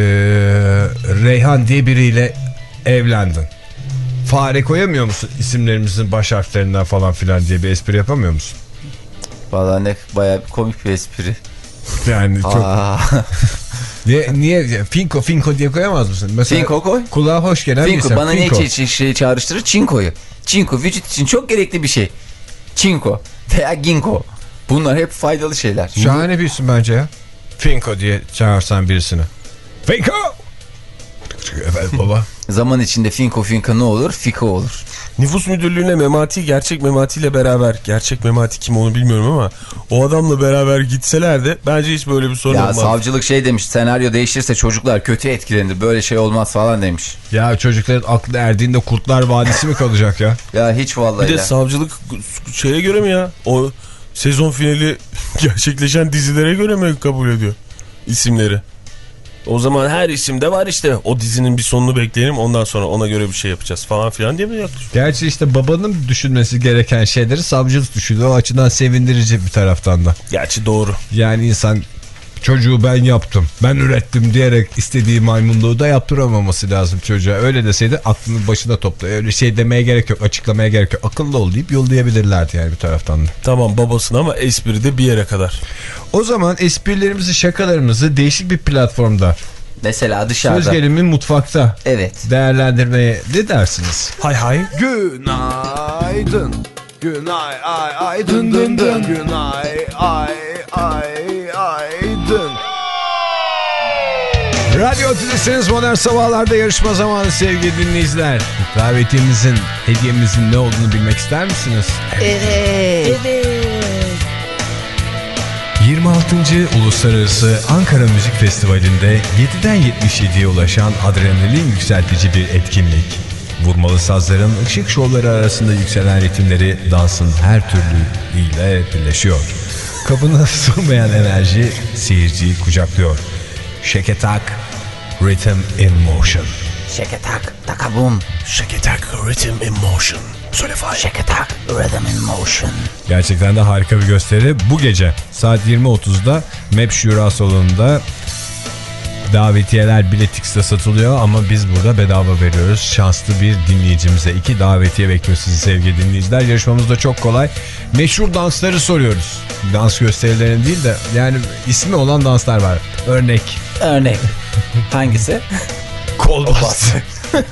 Speaker 1: Reyhan diye biriyle evlendin. Fare koyamıyor musun isimlerimizin baş harflerinden falan filan diye bir espri yapamıyor musun?
Speaker 3: Valla ne bayağı bir komik bir espri.
Speaker 1: Yani çok niye, niye Finko Finko diye koyamaz mısın? Mesela
Speaker 3: Finko koy.
Speaker 1: Kulağa hoş gelen bir
Speaker 3: Çinko
Speaker 1: isim.
Speaker 3: bana ne
Speaker 1: Finko.
Speaker 3: için şey çağrıştırır? Çinko'yu. Çinko vücut için çok gerekli bir şey. Çinko veya ginko. Bunlar hep faydalı şeyler.
Speaker 1: Şahane bir isim bence ya. Finko diye çağırsan birisini. Finko! Evet baba.
Speaker 3: Zaman içinde finko finko ne olur? Fiko olur.
Speaker 2: Nüfus müdürlüğüne Memati gerçek Memati ile beraber gerçek Memati kim onu bilmiyorum ama o adamla beraber gitseler de bence hiç böyle bir sorun
Speaker 3: Ya
Speaker 2: olmaz.
Speaker 3: savcılık şey demiş senaryo değişirse çocuklar kötü etkilenir böyle şey olmaz falan demiş.
Speaker 1: Ya çocukların aklı erdiğinde Kurtlar Vadisi mi kalacak ya?
Speaker 3: Ya hiç vallahi.
Speaker 2: Bir de
Speaker 3: ya.
Speaker 2: savcılık şeye göre mi ya? O sezon finali gerçekleşen dizilere göre mi kabul ediyor isimleri? O zaman her isimde var işte o dizinin bir sonunu bekleyelim ondan sonra ona göre bir şey yapacağız falan filan diye mi yaklaşıyor?
Speaker 1: Gerçi işte babanın düşünmesi gereken şeyleri savcılık düşünüyor. O açıdan sevindirici bir taraftan da.
Speaker 2: Gerçi doğru.
Speaker 1: Yani insan çocuğu ben yaptım, ben ürettim diyerek istediği maymunluğu da yaptıramaması lazım çocuğa. Öyle deseydi aklını başına topla. Öyle şey demeye gerek yok, açıklamaya gerek yok. Akıllı ol deyip yollayabilirlerdi yani bir taraftan da.
Speaker 2: Tamam babasın ama espri de bir yere kadar.
Speaker 1: O zaman esprilerimizi, şakalarımızı değişik bir platformda,
Speaker 3: Mesela dışarıda.
Speaker 1: söz gelimi mutfakta
Speaker 3: Evet.
Speaker 1: değerlendirmeye ne dersiniz?
Speaker 2: Hay hay.
Speaker 5: Günaydın. Günay ay ay dın dın dın. Günay ay ay ay
Speaker 1: Radyo Otuz'dasınız Modern Sabahlar'da yarışma zamanı sevgili dinleyiciler. Davetimizin, hediyemizin ne olduğunu bilmek ister misiniz?
Speaker 3: Evet.
Speaker 1: 26. Uluslararası Ankara Müzik Festivali'nde 7'den 77'ye ulaşan adrenalin yükseltici bir etkinlik. Vurmalı sazların ışık şovları arasında yükselen ritimleri dansın her türlü ile birleşiyor. Kabına sığmayan enerji seyirciyi kucaklıyor. Şeketak, Rhythm in Motion.
Speaker 3: Şeketak, takabum.
Speaker 2: Şeketak Rhythm in Motion. Söyle Fahir.
Speaker 3: Şeketak, rhythm in motion.
Speaker 1: Gerçekten de harika bir gösteri. Bu gece saat 20.30'da MEP Şura Salonu'nda davetiyeler Biletix'te satılıyor ama biz burada bedava veriyoruz. Şanslı bir dinleyicimize iki davetiye bekliyor sizi sevgili dinleyiciler. Yarışmamız da çok kolay. Meşhur dansları soruyoruz. Dans gösterilerini değil de yani ismi olan danslar var. Örnek
Speaker 3: Örnek. Hangisi?
Speaker 1: kol bastı.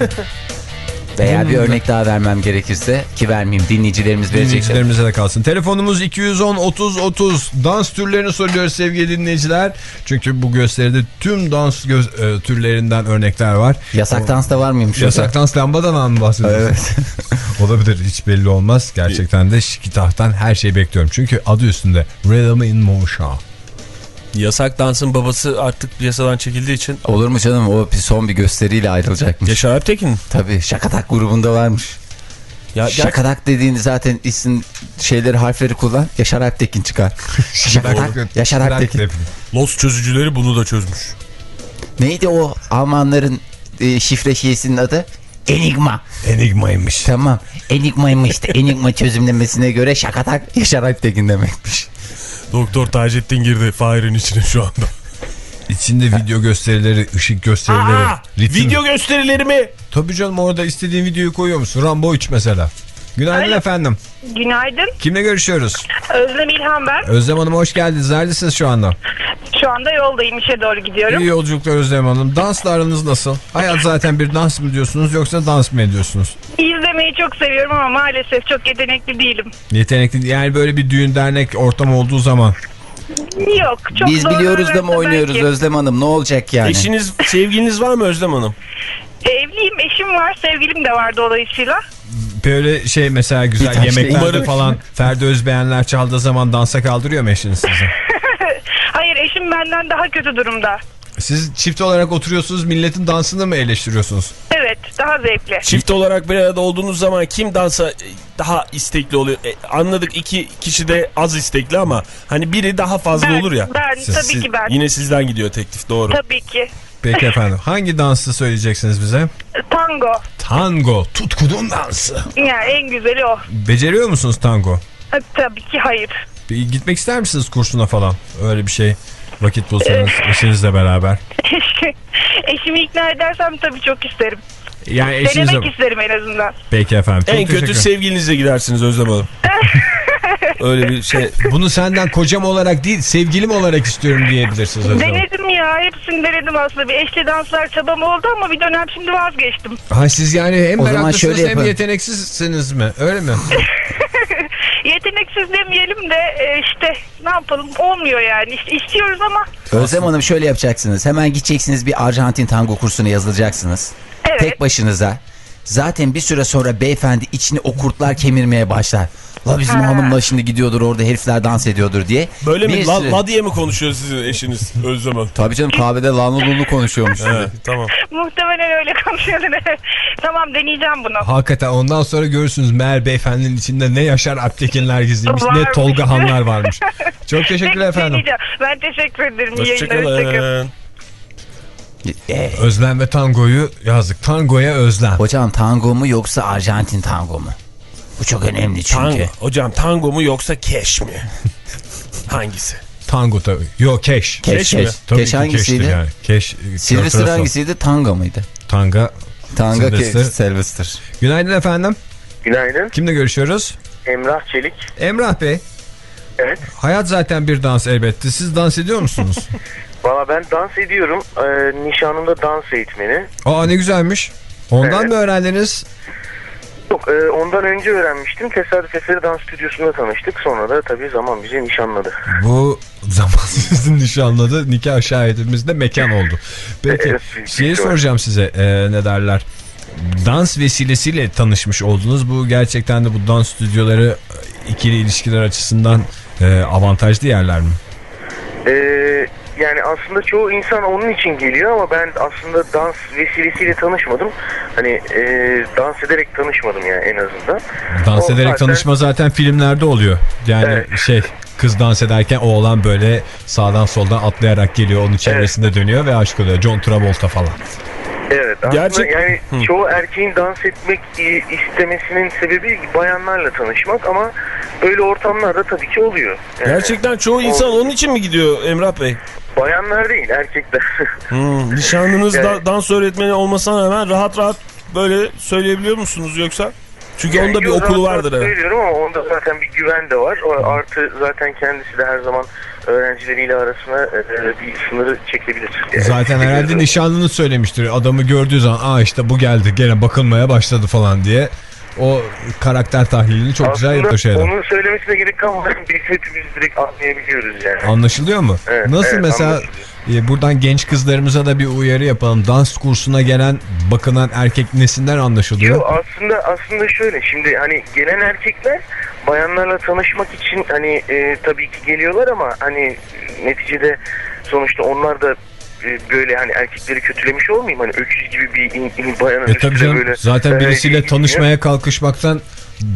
Speaker 3: Veya bir örnek daha vermem gerekirse ki vermeyeyim dinleyicilerimiz verecekler.
Speaker 1: Dinleyicilerimize de kalsın. Telefonumuz 210 30 30. Dans türlerini soruyoruz sevgili dinleyiciler. Çünkü bu gösteride tüm dans gö- e, türlerinden örnekler var.
Speaker 3: Yasak dans da var mıymış?
Speaker 1: Yasak dans lambadan mı bahsediyorsun?
Speaker 3: Evet.
Speaker 1: Olabilir hiç belli olmaz. Gerçekten de şikitahtan her şeyi bekliyorum. Çünkü adı üstünde Rhythm in Motion.
Speaker 2: Yasak dansın babası artık piyasadan çekildiği için.
Speaker 3: Olur mu canım o bir son bir gösteriyle ayrılacakmış.
Speaker 2: Yaşar Alptekin.
Speaker 3: Tabii Şakatak grubunda varmış.
Speaker 2: Ya
Speaker 3: Şakatak dediğin zaten isim şeyleri harfleri kullan. Yaşar Alptekin çıkar. Şakatak Yaşar Alptekin.
Speaker 2: Los çözücüleri bunu da çözmüş.
Speaker 3: Neydi o Almanların e, şifre şiyesinin adı? Enigma.
Speaker 1: Enigmaymış.
Speaker 3: Tamam. Enigma'ymış işte. Enigma çözümlemesine göre Şakatak Yaşar Alptekin demekmiş.
Speaker 2: Doktor Taceddin girdi Fahir'in içine şu anda.
Speaker 1: İçinde video gösterileri, ışık gösterileri,
Speaker 2: Aa,
Speaker 1: ritim.
Speaker 2: video gösterileri mi?
Speaker 1: Tabii canım orada istediğin videoyu koyuyor musun? Rambo 3 mesela. Günaydın
Speaker 6: Alo.
Speaker 1: efendim.
Speaker 6: Günaydın.
Speaker 1: Kimle görüşüyoruz?
Speaker 6: Özlem İlhan ben.
Speaker 1: Özlem Hanım hoş geldiniz. Neredesiniz şu anda?
Speaker 6: Şu anda yoldayım işe doğru gidiyorum.
Speaker 1: İyi yolculuklar Özlem Hanım. Dansla aranız nasıl? Hayat zaten bir dans mı diyorsunuz yoksa dans mı ediyorsunuz?
Speaker 6: İzlemeyi çok seviyorum ama maalesef çok yetenekli değilim.
Speaker 1: Yetenekli yani böyle bir düğün dernek ortamı olduğu zaman.
Speaker 6: Yok çok
Speaker 3: Biz biliyoruz da mı oynuyoruz
Speaker 6: belki.
Speaker 3: Özlem Hanım ne olacak yani?
Speaker 2: Eşiniz, sevgiliniz var mı Özlem Hanım?
Speaker 6: Evliyim eşim var sevgilim de var dolayısıyla.
Speaker 1: Böyle şey mesela güzel yemeklerde falan Ferdi Özbeğenler çaldığı zaman dansa kaldırıyor mu eşiniz sizi?
Speaker 6: Hayır eşim benden daha kötü durumda.
Speaker 1: Siz çift olarak oturuyorsunuz milletin dansını mı eleştiriyorsunuz?
Speaker 6: Evet daha zevkli.
Speaker 2: Çift olarak bir arada olduğunuz zaman kim dansa e, daha istekli oluyor? E, anladık iki kişi de az istekli ama hani biri daha fazla
Speaker 6: Ben,
Speaker 2: olur ya.
Speaker 6: ben
Speaker 1: Siz-
Speaker 6: tabii
Speaker 2: Siz-
Speaker 6: ki ben.
Speaker 2: Yine sizden gidiyor teklif doğru.
Speaker 6: Tabii ki.
Speaker 1: Peki efendim hangi dansı söyleyeceksiniz bize?
Speaker 6: Tango.
Speaker 1: Tango, tutkunun dansı.
Speaker 6: Yani en güzeli o.
Speaker 1: Beceriyor musunuz tango?
Speaker 6: Tabii ki hayır.
Speaker 1: Bir gitmek ister misiniz kursuna falan? Öyle bir şey vakit bulsanız eşinizle beraber.
Speaker 6: Eşimi ikna edersem tabii çok isterim.
Speaker 1: Yani eşinizle...
Speaker 6: Denemek isterim en azından.
Speaker 1: Peki efendim. Çok
Speaker 2: en kötü sevgilinizle gidersiniz Özlem Hanım. Öyle bir şey.
Speaker 1: Bunu senden kocam olarak değil sevgilim olarak istiyorum diyebilirsiniz.
Speaker 6: Denedim ya hepsini denedim aslında. Bir eşli danslar çabam oldu ama bir dönem şimdi vazgeçtim.
Speaker 1: Ha siz yani hem
Speaker 3: O
Speaker 1: meraklısınız hem
Speaker 3: yapalım.
Speaker 1: yeteneksizsiniz mi? Öyle mi?
Speaker 6: Yeteneksiz demeyelim de e, işte ne yapalım olmuyor yani. İşte istiyoruz ama
Speaker 3: Özlem Hanım şöyle yapacaksınız. Hemen gideceksiniz bir Arjantin tango kursuna yazılacaksınız.
Speaker 6: evet.
Speaker 3: tek başınıza zaten bir süre sonra beyefendi içini o kurtlar kemirmeye başlar. La bizim
Speaker 6: Ha.
Speaker 3: hanımla şimdi gidiyordur orada herifler dans ediyordur diye.
Speaker 2: Böyle mi?
Speaker 3: Bir
Speaker 2: La,
Speaker 3: süre-
Speaker 2: la diye mi konuşuyor sizin eşiniz Özlem Hanım?
Speaker 3: Tabii canım kahvede lanlı lullu konuşuyormuş.
Speaker 2: Evet tamam.
Speaker 6: Muhtemelen öyle konuşuyordur. tamam deneyeceğim bunu.
Speaker 1: Hakikaten ondan sonra görürsünüz meğer beyefendinin içinde ne Yaşar Aptekinler gizliymiş ne. Tolga Hanlar varmış. Çok teşekkürler efendim.
Speaker 6: Ben teşekkür ederim. Hoşçakalın.
Speaker 1: Özlem ve tangoyu yazdık. Tangoya özlem.
Speaker 3: hocam tango mu yoksa Arjantin tango mu? Bu çok önemli çünkü.
Speaker 2: Tango. Hocam tango mu yoksa keş mi? Hangisi?
Speaker 1: Tango tabii. Yok keş.
Speaker 3: Keş,
Speaker 2: Keş mi?
Speaker 3: keş.
Speaker 1: Tabii
Speaker 3: Keş hangisiydi?
Speaker 1: yani. Keş. e,
Speaker 3: Sylvester hangisiydi? Tango mıydı?
Speaker 1: Tanga.
Speaker 3: Tango
Speaker 1: Sylvester.
Speaker 3: Sylvester. Sylvester.
Speaker 1: Günaydın efendim.
Speaker 7: Günaydın.
Speaker 1: Kimle görüşüyoruz?
Speaker 7: Emrah Çelik.
Speaker 1: Emrah Bey.
Speaker 7: Evet.
Speaker 1: Hayat zaten bir dans elbette. Siz dans ediyor musunuz?
Speaker 7: Valla ben dans ediyorum. Ee, nişanımda dans eğitmeni.
Speaker 1: Aa ne güzelmiş. Ondan
Speaker 7: Evet.
Speaker 1: mı öğrendiniz?
Speaker 7: Yok e, ondan önce öğrenmiştim. Tesadüf eseri dans stüdyosunda tanıştık. Sonra da tabii zaman bizi nişanladı.
Speaker 1: Bu zaman sizin nişanladı. Nikah şahidimizde mekan oldu. Peki şeyi soracağım size. Ee, ne derler? Dans vesilesiyle tanışmış oldunuz. Bu gerçekten de bu dans stüdyoları e, ikili ilişkiler açısından e, avantajlı yerler mi?
Speaker 7: Ee, yani aslında çoğu insan onun için geliyor ama ben aslında dans vesilesiyle tanışmadım. Hani e, dans ederek tanışmadım yani en azından.
Speaker 1: Dans
Speaker 7: O
Speaker 1: ederek
Speaker 7: zaten-
Speaker 1: tanışma zaten filmlerde oluyor. Yani
Speaker 7: Evet.
Speaker 1: şey kız dans ederken oğlan böyle sağdan soldan atlayarak geliyor. Onun çevresinde dönüyor ve aşk oluyor. John Travolta falan.
Speaker 7: Evet aslında
Speaker 2: Gerçek-
Speaker 7: yani
Speaker 2: Hı.
Speaker 7: çoğu erkeğin dans etmek istemesinin sebebi bayanlarla tanışmak ama öyle ortamlarda tabii ki oluyor. Yani
Speaker 2: Gerçekten çoğu insan onun için mi gidiyor Emrah Bey?
Speaker 7: Bayanlar değil erkekler.
Speaker 2: Hmm, nişanlınız
Speaker 7: Yani-
Speaker 2: da dans öğretmeni olmasına rağmen rahat rahat böyle söyleyebiliyor musunuz yoksa? Çünkü
Speaker 7: Yani
Speaker 2: onda bir okulu vardır herhalde.
Speaker 7: Söylüyorum ama onda zaten bir güven de var. O artı zaten kendisi de her zaman öğrencileriyle arasına e, bir sınırı çekebilir. Yani
Speaker 1: Zaten herhalde nişanlını söylemiştir. Adamı gördüğü zaman aa işte bu geldi gene bakılmaya başladı falan diye. O karakter tahlilini çok güzel yapıyor
Speaker 7: Aslında
Speaker 1: şeyden.
Speaker 7: onun söylemesine gerek kalmadan biz hepimiz direkt anlayabiliyoruz yani.
Speaker 1: Anlaşılıyor mu?
Speaker 7: Evet,
Speaker 1: Nasıl
Speaker 7: evet,
Speaker 1: mesela e, buradan genç kızlarımıza da bir uyarı yapalım. Dans kursuna gelen bakılan erkek nesinden anlaşılıyor?
Speaker 7: Yo, aslında aslında şöyle şimdi hani gelen erkekler bayanlarla tanışmak için hani e, tabii ki geliyorlar ama hani neticede sonuçta onlar da e, böyle hani erkekleri kötülemiş olmayayım hani öküz gibi bir in, in, bayanın
Speaker 1: E tabii
Speaker 7: üstüne
Speaker 1: canım
Speaker 7: böyle
Speaker 1: zaten
Speaker 7: e,
Speaker 1: birisiyle
Speaker 7: gitmiyor.
Speaker 1: tanışmaya kalkışmaktan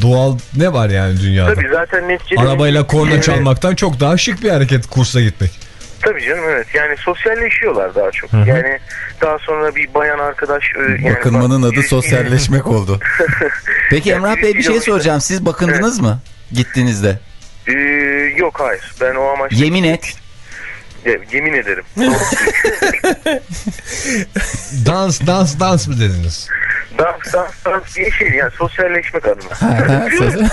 Speaker 1: doğal ne var yani dünyada?
Speaker 7: Tabii zaten neticede
Speaker 1: Arabayla korna
Speaker 7: Evet,
Speaker 1: çalmaktan çok daha şık bir hareket kursa gitmek.
Speaker 7: Tabii canım evet yani sosyalleşiyorlar daha çok. Yani daha sonra bir bayan arkadaş e, yani
Speaker 3: Bakınmanın
Speaker 7: bak-
Speaker 3: adı sosyalleşmek oldu. Peki Emrah Bey bir şey soracağım. Siz bakındınız mı? Gittiğinizde.
Speaker 7: Ee, yok hayır ben o amaçla
Speaker 3: Yemin et.
Speaker 7: Yemin ederim.
Speaker 1: Dans dans dans mı dediniz?
Speaker 7: dans dans dans diye şey yani sosyalleşmek adına.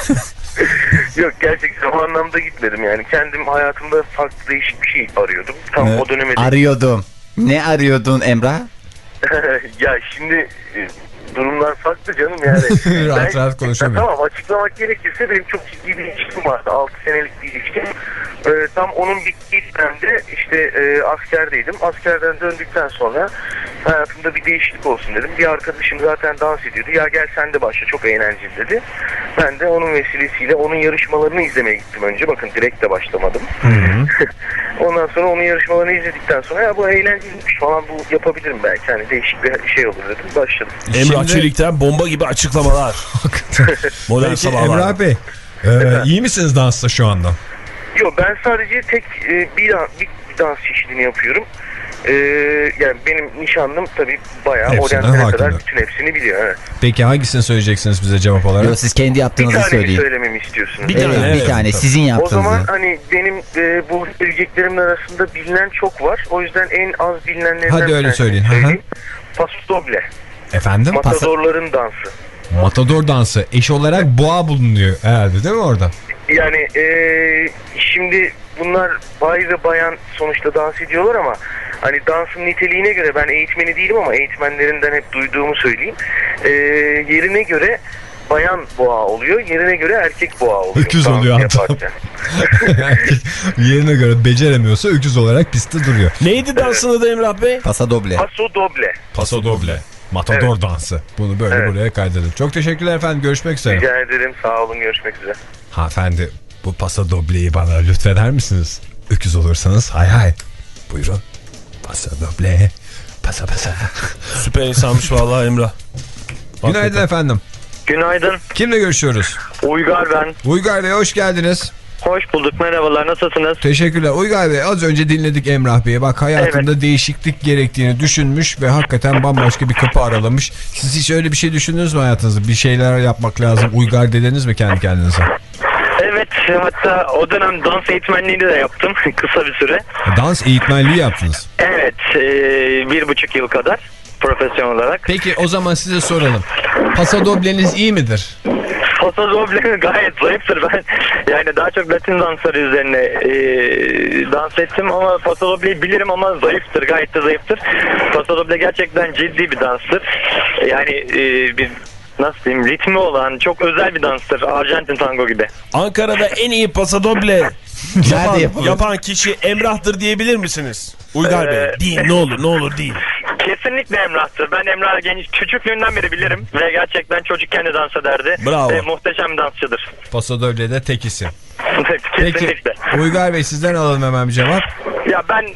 Speaker 7: Yok gerçekten o anlamda gitmedim yani. Kendim hayatımda farklı değişik bir şey arıyordum. Tam
Speaker 3: Ne?
Speaker 7: o döneme
Speaker 3: Arıyordum. Ne arıyordun Emrah?
Speaker 7: ya şimdi e, durumlar farklı canım yani.
Speaker 1: Rahat
Speaker 7: Ben-
Speaker 1: rahat konuşamıyorum.
Speaker 7: Tamam açıklamak gerekirse benim çok ciddi bir ilişkim vardı. 6 senelik bir ilişkim. Ee, tam onun bittiği dönemde işte e, askerdeydim. Askerden döndükten sonra hayatımda bir değişiklik olsun dedim. Bir arkadaşım zaten dans ediyordu. Ya gel sen de başla çok eğlenceli dedi. Ben de onun vesilesiyle onun yarışmalarını izlemeye gittim önce. Bakın direkt de başlamadım. Ondan sonra onun yarışmalarını izledikten sonra ya bu eğlenceliymiş falan bu yapabilirim belki. Hani değişik bir şey olur dedim. Başladım.
Speaker 2: Emrah
Speaker 1: Şimdi-
Speaker 2: Çelik'ten bomba gibi açıklamalar. Modern
Speaker 1: Peki
Speaker 2: sabahlar.
Speaker 1: Emrah Bey e, iyi misiniz dansta şu anda?
Speaker 7: Yok ben sadece tek e, bir, bir, bir dans çeşidini yapıyorum. E, yani benim nişanlım tabii bayağı
Speaker 1: Hepsinden
Speaker 7: kadar
Speaker 1: hakimdir.
Speaker 7: bütün hepsini biliyor. Evet.
Speaker 1: Peki hangisini söyleyeceksiniz bize cevap olarak?
Speaker 3: Yok, siz kendi
Speaker 7: Bir
Speaker 3: yaptığınızı
Speaker 7: tane
Speaker 3: söyleyin.
Speaker 7: söylememi istiyorsunuz?
Speaker 2: Bir
Speaker 3: Evet,
Speaker 2: tane,
Speaker 3: bir
Speaker 2: evet.
Speaker 3: tane sizin
Speaker 7: O
Speaker 3: yaptığınızı.
Speaker 7: zaman hani benim e, bu söyleyeceklerimin arasında bilinen çok var. O yüzden en az bilinenlerinden
Speaker 1: Hadi
Speaker 7: bir
Speaker 1: öyle
Speaker 7: tanesini
Speaker 1: söyleyin. Hı hı.
Speaker 7: söyleyeyim. Paso doble.
Speaker 1: Efendim?
Speaker 7: Matadorların dansı.
Speaker 1: Matador dansı. Eş olarak boğa bulunuyor herhalde değil mi orada?
Speaker 7: Yani e, şimdi bunlar bay ve bayan sonuçta dans ediyorlar ama hani dansın niteliğine göre ben eğitmeni değilim ama eğitmenlerinden hep duyduğumu söyleyeyim. E, yerine göre bayan boğa oluyor, yerine göre erkek boğa oluyor.
Speaker 1: Öküz oluyor hatta. Yerine göre beceremiyorsa öküz olarak pistte duruyor.
Speaker 2: Neydi dansın adı Emrah Bey?
Speaker 3: Pasa doble.
Speaker 7: Paso doble.
Speaker 1: Paso doble. Matador dansı. Bunu böyle
Speaker 7: Evet.
Speaker 1: buraya kaydedin. Çok teşekkürler efendim. Görüşmek üzere.
Speaker 7: Rica ederim. Sağ olun. Görüşmek üzere.
Speaker 1: Hanımefendi bu pasa dobleyi bana lütfeder misiniz? Öküz olursanız hay hay. Buyurun. Pasa doble. Pasa pasa.
Speaker 2: Süper insanmış vallahi Emrah.
Speaker 1: Günaydın efendim.
Speaker 8: Günaydın.
Speaker 1: Kimle görüşüyoruz?
Speaker 8: Uygar ben.
Speaker 1: Uygar Bey hoş geldiniz.
Speaker 8: Hoş bulduk. Merhabalar. Nasılsınız?
Speaker 1: Teşekkürler. Uygar Bey az önce dinledik Emrah Bey'i. Bak hayatında değişiklik gerektiğini düşünmüş ve hakikaten bambaşka bir kapı aralamış. Siz hiç öyle bir şey düşündünüz mü hayatınızda? Bir şeyler yapmak lazım. Uygar dediniz mi kendi kendinize?
Speaker 8: Evet. Hatta o dönem dans eğitmenliğini de yaptım. Kısa bir süre.
Speaker 1: Dans eğitmenliği yaptınız.
Speaker 8: Evet. e, bir buçuk yıl kadar. Profesyonel olarak.
Speaker 1: Peki o zaman size soralım. Pasa dobleniz iyi midir?
Speaker 8: Fasa Doble gayet zayıftır. Ben yani daha çok Latin dansları üzerine e, dans ettim ama Fasa Doble'yi bilirim ama zayıftır. Gayet de zayıftır. Fasa Doble gerçekten ciddi bir danstır. Yani e, bir nasıl diyeyim ritmi olan çok özel bir danstır. Arjantin tango gibi.
Speaker 2: Ankara'da en iyi pasadoble yapan, yapan kişi Emrah'tır diyebilir misiniz? Uygar Bey.
Speaker 8: Ee,
Speaker 2: Değil ne olur ne olur değil.
Speaker 8: Kesinlikle Emrah'tır. Ben Emrah'ı genç küçüklüğünden beri bilirim ve gerçekten çocukken de dans ederdi.
Speaker 2: Bravo.
Speaker 8: Ve muhteşem bir dansçıdır.
Speaker 1: Pasa doble'de tek isim. Peki
Speaker 8: Kesinlikle.
Speaker 1: Uygar Bey sizden alalım hemen bir cevap.
Speaker 8: Ya ben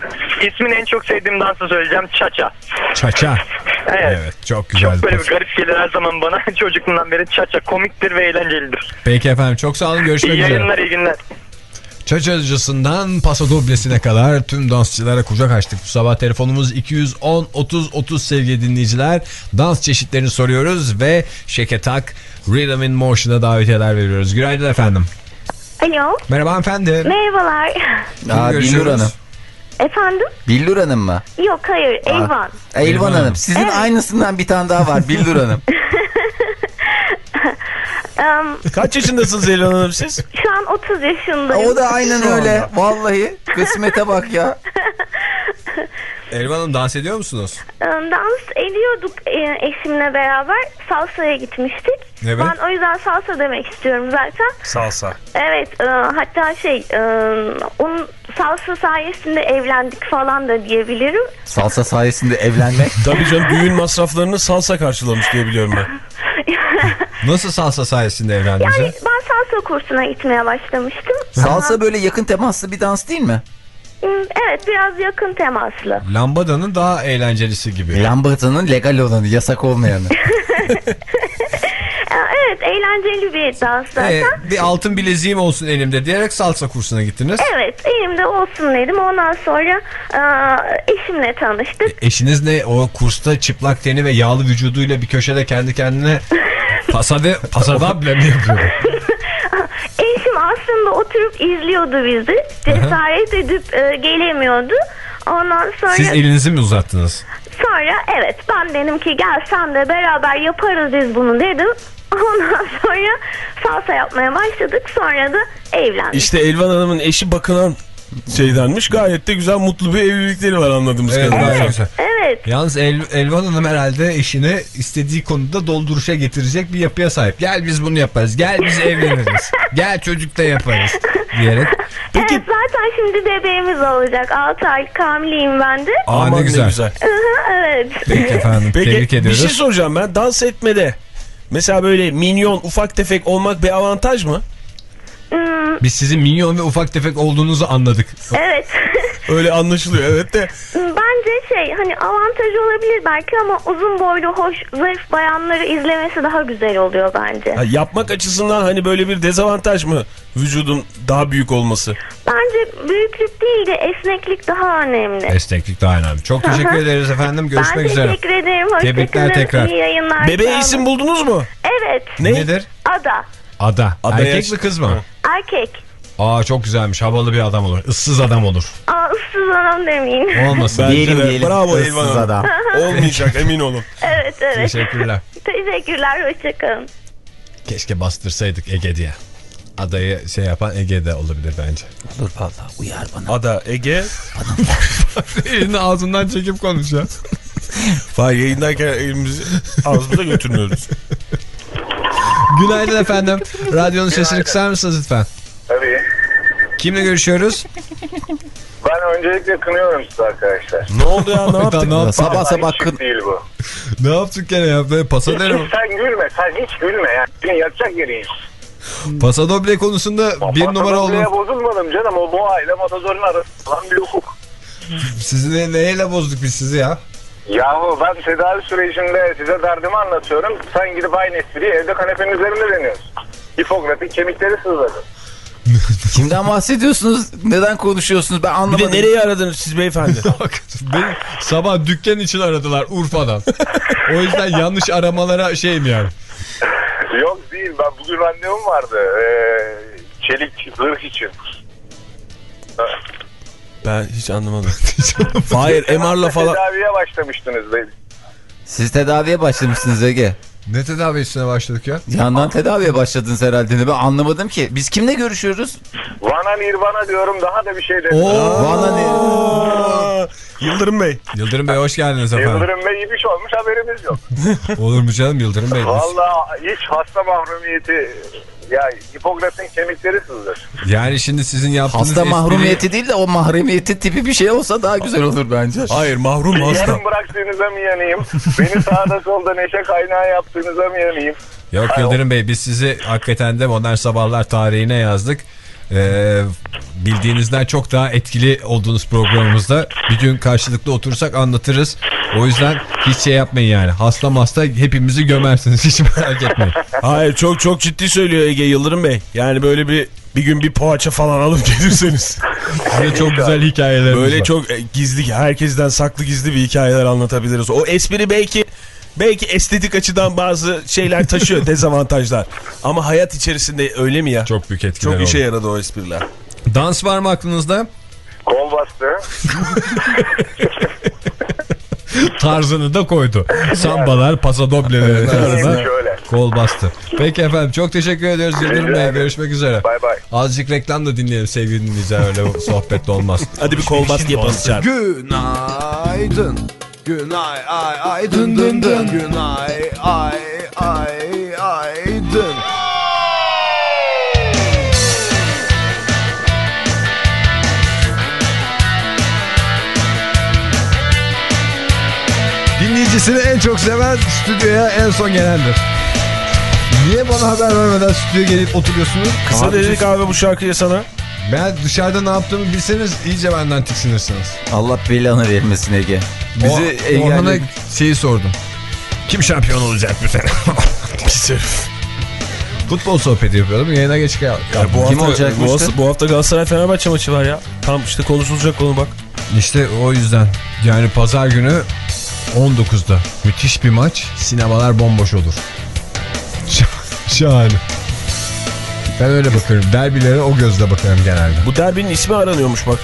Speaker 8: ismini en çok sevdiğim dansı söyleyeceğim. Çaça.
Speaker 1: Çaça.
Speaker 8: Evet.
Speaker 1: Evet çok güzel.
Speaker 8: Çok böyle bir garip gelir her zaman bana. Çocukluğumdan beri çaça komiktir ve eğlencelidir.
Speaker 1: Peki efendim çok sağ olun görüşmek
Speaker 8: İyi
Speaker 1: üzere.
Speaker 8: yayınlar, iyi günler.
Speaker 1: Çaçacısından pasa doblesine kadar tüm dansçılara kucak açtık. Bu sabah telefonumuz 210 30 30 sevgili dinleyiciler. Dans çeşitlerini soruyoruz ve Şeketak Rhythm in Motion'a davetiyeler veriyoruz. Günaydın efendim.
Speaker 9: Alo.
Speaker 1: Merhaba hanımefendi.
Speaker 9: Merhabalar.
Speaker 3: Aa, Billur
Speaker 1: görüşüyoruz?
Speaker 3: Hanım.
Speaker 9: Efendim?
Speaker 3: Billur Hanım mı?
Speaker 9: Yok hayır. Elvan.
Speaker 3: Elvan Hanım. Sizin
Speaker 9: Evet.
Speaker 3: aynısından bir tane daha var Billur Hanım.
Speaker 9: Em,
Speaker 2: Kaç yaşındasınız Elhan Hanım siz?
Speaker 9: şu an 30 yaşındayım.
Speaker 3: o da aynen öyle. Vallahi kısmete bak ya.
Speaker 1: Elvan Hanım dans ediyor musunuz?
Speaker 9: Em, Dans ediyorduk e, eşimle beraber. Salsa'ya gitmiştik.
Speaker 1: Evet.
Speaker 9: Ben o yüzden salsa demek istiyorum zaten.
Speaker 2: Salsa.
Speaker 9: Evet. e, hatta şey e, onun salsa sayesinde evlendik falan da diyebilirim.
Speaker 3: Salsa sayesinde evlenmek.
Speaker 2: Tabii canım düğün masraflarını salsa karşılamış diye biliyorum ben.
Speaker 1: Nasıl salsa sayesinde evlendiniz?
Speaker 9: yani ben salsa kursuna gitmeye başlamıştım.
Speaker 3: Salsa böyle yakın temaslı bir dans değil mi?
Speaker 9: Evet biraz yakın temaslı.
Speaker 1: Lambadanın daha eğlencelisi gibi.
Speaker 3: Lambata'nın legal olanı, yasak olmayanı.
Speaker 9: E, Evet eğlenceli bir dans zaten.
Speaker 1: Ee, bir altın bileziğim olsun elimde diyerek salsa kursuna gittiniz.
Speaker 9: Evet elimde olsun dedim. Ondan sonra e, eşimle tanıştık.
Speaker 1: Eşiniz ne o kursta çıplak teni ve yağlı vücuduyla bir köşede kendi kendine pasade, pasadable mi yapıyor?
Speaker 9: Eşim aslında oturup izliyordu bizi. Cesaret edip e, gelemiyordu. Ondan sonra
Speaker 1: Siz elinizi mi uzattınız?
Speaker 9: sonra evet ben dedim ki gel sen de beraber yaparız biz bunu dedim. Ondan sonra salsa yapmaya başladık. Sonra da evlendik.
Speaker 2: İşte Elvan Hanım'ın eşi bakılan şeydenmiş. Gayet de güzel mutlu bir evlilikleri var anladığımız
Speaker 1: Evet,
Speaker 2: kadarıyla.
Speaker 1: güzel.
Speaker 9: Evet.
Speaker 1: Yalnız El, Elvan Hanım herhalde eşini istediği konuda dolduruşa getirecek bir yapıya sahip. Gel biz bunu yaparız. Gel biz evleniriz. Gel çocuk da yaparız diyerek.
Speaker 2: Peki
Speaker 9: Evet zaten şimdi bebeğimiz olacak. 6 ay hamileyim ben de.
Speaker 1: Aa,
Speaker 2: aman
Speaker 1: ne güzel.
Speaker 9: evet.
Speaker 1: Peki efendim
Speaker 2: Peki
Speaker 1: tebrik
Speaker 2: bir
Speaker 1: ediyoruz.
Speaker 2: şey soracağım ben. Dans etmede mesela böyle minyon ufak tefek olmak bir avantaj mı?
Speaker 9: Hmm,
Speaker 1: Biz sizin minyon ve ufak tefek olduğunuzu anladık.
Speaker 9: evet.
Speaker 2: Öyle anlaşılıyor evet de.
Speaker 9: Bence şey hani avantaj olabilir belki ama uzun boylu hoş zarif bayanları izlemesi daha güzel oluyor bence.
Speaker 2: Ha, yapmak açısından hani böyle bir dezavantaj mı vücudun daha büyük olması?
Speaker 9: Bence büyüklük değil de esneklik daha önemli.
Speaker 1: Esneklik daha önemli. Çok teşekkür ederiz efendim. Görüşmek
Speaker 9: ben
Speaker 1: üzere.
Speaker 9: teşekkür ederim.
Speaker 1: Tebrikler tekrar.
Speaker 9: İyi yayınlar.
Speaker 2: Bebeğe isim buldunuz mu?
Speaker 9: Evet.
Speaker 2: Ne?
Speaker 1: Nedir?
Speaker 9: Ada.
Speaker 1: Ada.
Speaker 2: Adaya-
Speaker 1: Erkek mi kız mı?
Speaker 9: Erkek.
Speaker 1: Aa çok güzelmiş. Havalı bir adam olur. Issız adam olur.
Speaker 9: Aa ıssız adam demeyin.
Speaker 1: Olmasın.
Speaker 2: Bence
Speaker 3: Diyelim
Speaker 2: de.
Speaker 3: diyelim.
Speaker 2: Bravo Elvan Hanım.
Speaker 3: adam.
Speaker 2: Olmayacak emin olun.
Speaker 9: evet evet.
Speaker 1: Teşekkürler.
Speaker 9: Teşekkürler. Hoşçakalın.
Speaker 1: Keşke bastırsaydık Ege diye. Adayı şey yapan Ege'de olabilir bence.
Speaker 3: Dur valla uyar bana.
Speaker 2: Ada, Ege.
Speaker 1: Elini ağzından çekip konuşuyor.
Speaker 2: Fay yayındayken elimizi ağzımıza götürmüyoruz.
Speaker 1: Günaydın efendim. Radyonun sesini kısar mısınız lütfen?
Speaker 7: Tabii.
Speaker 1: Kimle görüşüyoruz?
Speaker 7: Ben
Speaker 10: öncelikle kınıyorum sizi arkadaşlar.
Speaker 2: Ne oldu ya ne yaptık?
Speaker 1: ne yaptık?
Speaker 3: Sabah sabah kın...
Speaker 10: değil bu.
Speaker 1: Ne yaptık gene ya? Böyle?
Speaker 10: Hiç sen gülme sen hiç gülme ya. Seni yatacak yerin.
Speaker 1: Pasadoble konusunda bir numara
Speaker 10: Matadorlu'ya
Speaker 1: oldu.
Speaker 10: bozulmadım canım. O boğa ile matadorun arasında bir hukuk.
Speaker 1: Sizi ne, neyle bozduk biz sizi ya?
Speaker 10: Yahu ben tedavi sürecinde size derdimi anlatıyorum. Sen gidip aynı espriyi evde kanepenin üzerinde deniyorsun. Hipokrat'ın kemikleri sızladı.
Speaker 3: Kimden bahsediyorsunuz? Neden konuşuyorsunuz? Ben
Speaker 2: Bir
Speaker 3: anlamadım.
Speaker 2: de nereye aradınız siz beyefendi?
Speaker 1: Bak beni sabah dükkan için aradılar Urfa'dan. O yüzden yanlış aramalara şeyim yani.
Speaker 10: Yok değil ben bugün randevum vardı. Ee, çelik zırh için.
Speaker 2: Ben hiç anlamadım. Hayır MR'la falan.
Speaker 10: Tedaviye başlamıştınız. be.
Speaker 3: Siz tedaviye başlamışsınız Ege.
Speaker 1: Ne tedavisine başladık ya?
Speaker 3: Yandan tedaviye başladınız herhalde. Ben anlamadım ki. Biz kimle görüşüyoruz?
Speaker 10: Vana Nirvana diyorum daha da bir şey
Speaker 3: ne?
Speaker 2: Aa, Yıldırım Bey.
Speaker 1: Yıldırım Bey hoş geldiniz efendim.
Speaker 10: Yıldırım Bey iyi bir şey olmuş haberimiz yok.
Speaker 1: Olur mu canım Yıldırım Bey?
Speaker 10: Valla hiç hasta mahrumiyeti ya Hipokrat'ın kemikleri sızlar.
Speaker 1: Yani şimdi sizin yaptığınız
Speaker 3: Hasta
Speaker 1: espri-
Speaker 3: mahrumiyeti değil de o mahremiyeti tipi bir şey olsa daha güzel olur bence.
Speaker 2: Hayır mahrum hasta.
Speaker 10: Yarım bıraktığınıza mı yanayım? Beni sağda solda neşe kaynağı yaptığınıza mı yanayım?
Speaker 1: Yok Yıldırım Bey biz sizi hakikaten de Modern Sabahlar tarihine yazdık. Ee, bildiğinizden çok daha etkili olduğunuz programımızda bir gün karşılıklı otursak anlatırız. O yüzden hiç şey yapmayın yani. Hasta hasta hepimizi gömersiniz hiç merak etmeyin.
Speaker 2: Hayır çok çok ciddi söylüyor Ege Yıldırım Bey. Yani böyle bir bir gün bir poğaça falan alıp gelirseniz.
Speaker 1: Size çok güzel hikayelerimiz
Speaker 2: Böyle
Speaker 1: var.
Speaker 2: çok e, gizli, herkesten saklı gizli bir hikayeler anlatabiliriz. O espri belki belki estetik açıdan bazı şeyler taşıyor, dezavantajlar. Ama hayat içerisinde öyle mi ya? Çok,
Speaker 1: Çok büyük etkiler
Speaker 2: işe
Speaker 1: oldu.
Speaker 2: yaradı o espriler.
Speaker 1: Dans var mı aklınızda?
Speaker 10: Kol bastı.
Speaker 1: Tarzını da koydu. Sambalar, pasadobleler arasında
Speaker 10: Şöyle.
Speaker 1: kol bastı. Peki efendim çok teşekkür ediyoruz Yıldırım Bey. Görüşmek üzere.
Speaker 10: Bay bay.
Speaker 1: Azıcık reklam da dinleyelim sevgili dinleyiciler öyle sohbet de olmaz.
Speaker 2: Hadi bir kol baskı yapalım.
Speaker 5: Günaydın. Günay ay ay dın dın dın. Günay ay ay ay dın.
Speaker 1: Dinleyicisini en çok seven stüdyoya en son gelendir. Niye bana haber vermeden stüdyoya gelip oturuyorsunuz?
Speaker 2: Kısa dedik abi bu şarkıyı sana.
Speaker 1: Ben dışarıda ne yaptığımı bilseniz iyice benden tiksinirsiniz.
Speaker 3: Allah belanı vermesin Ege. Bizi
Speaker 1: O- Orhan'a
Speaker 3: engelli...
Speaker 1: şeyi sordum. Kim şampiyon olacak bu sene?
Speaker 2: Pis herif.
Speaker 1: Futbol sohbeti yapıyordum. Yayına geç kal- kaldım.
Speaker 2: Bu
Speaker 3: Kim
Speaker 2: hafta,
Speaker 3: olacakmış
Speaker 2: bu, hafta, bu hafta Galatasaray Fenerbahçe maçı var ya. Tam işte konuşulacak konu bak.
Speaker 1: İşte o yüzden. Yani pazar günü 19'da müthiş bir maç. Sinemalar bomboş olur. Şah- Şahane. Ben öyle bakarım. Derbilere o gözle bakarım genelde.
Speaker 2: Bu derbinin ismi aranıyormuş bak.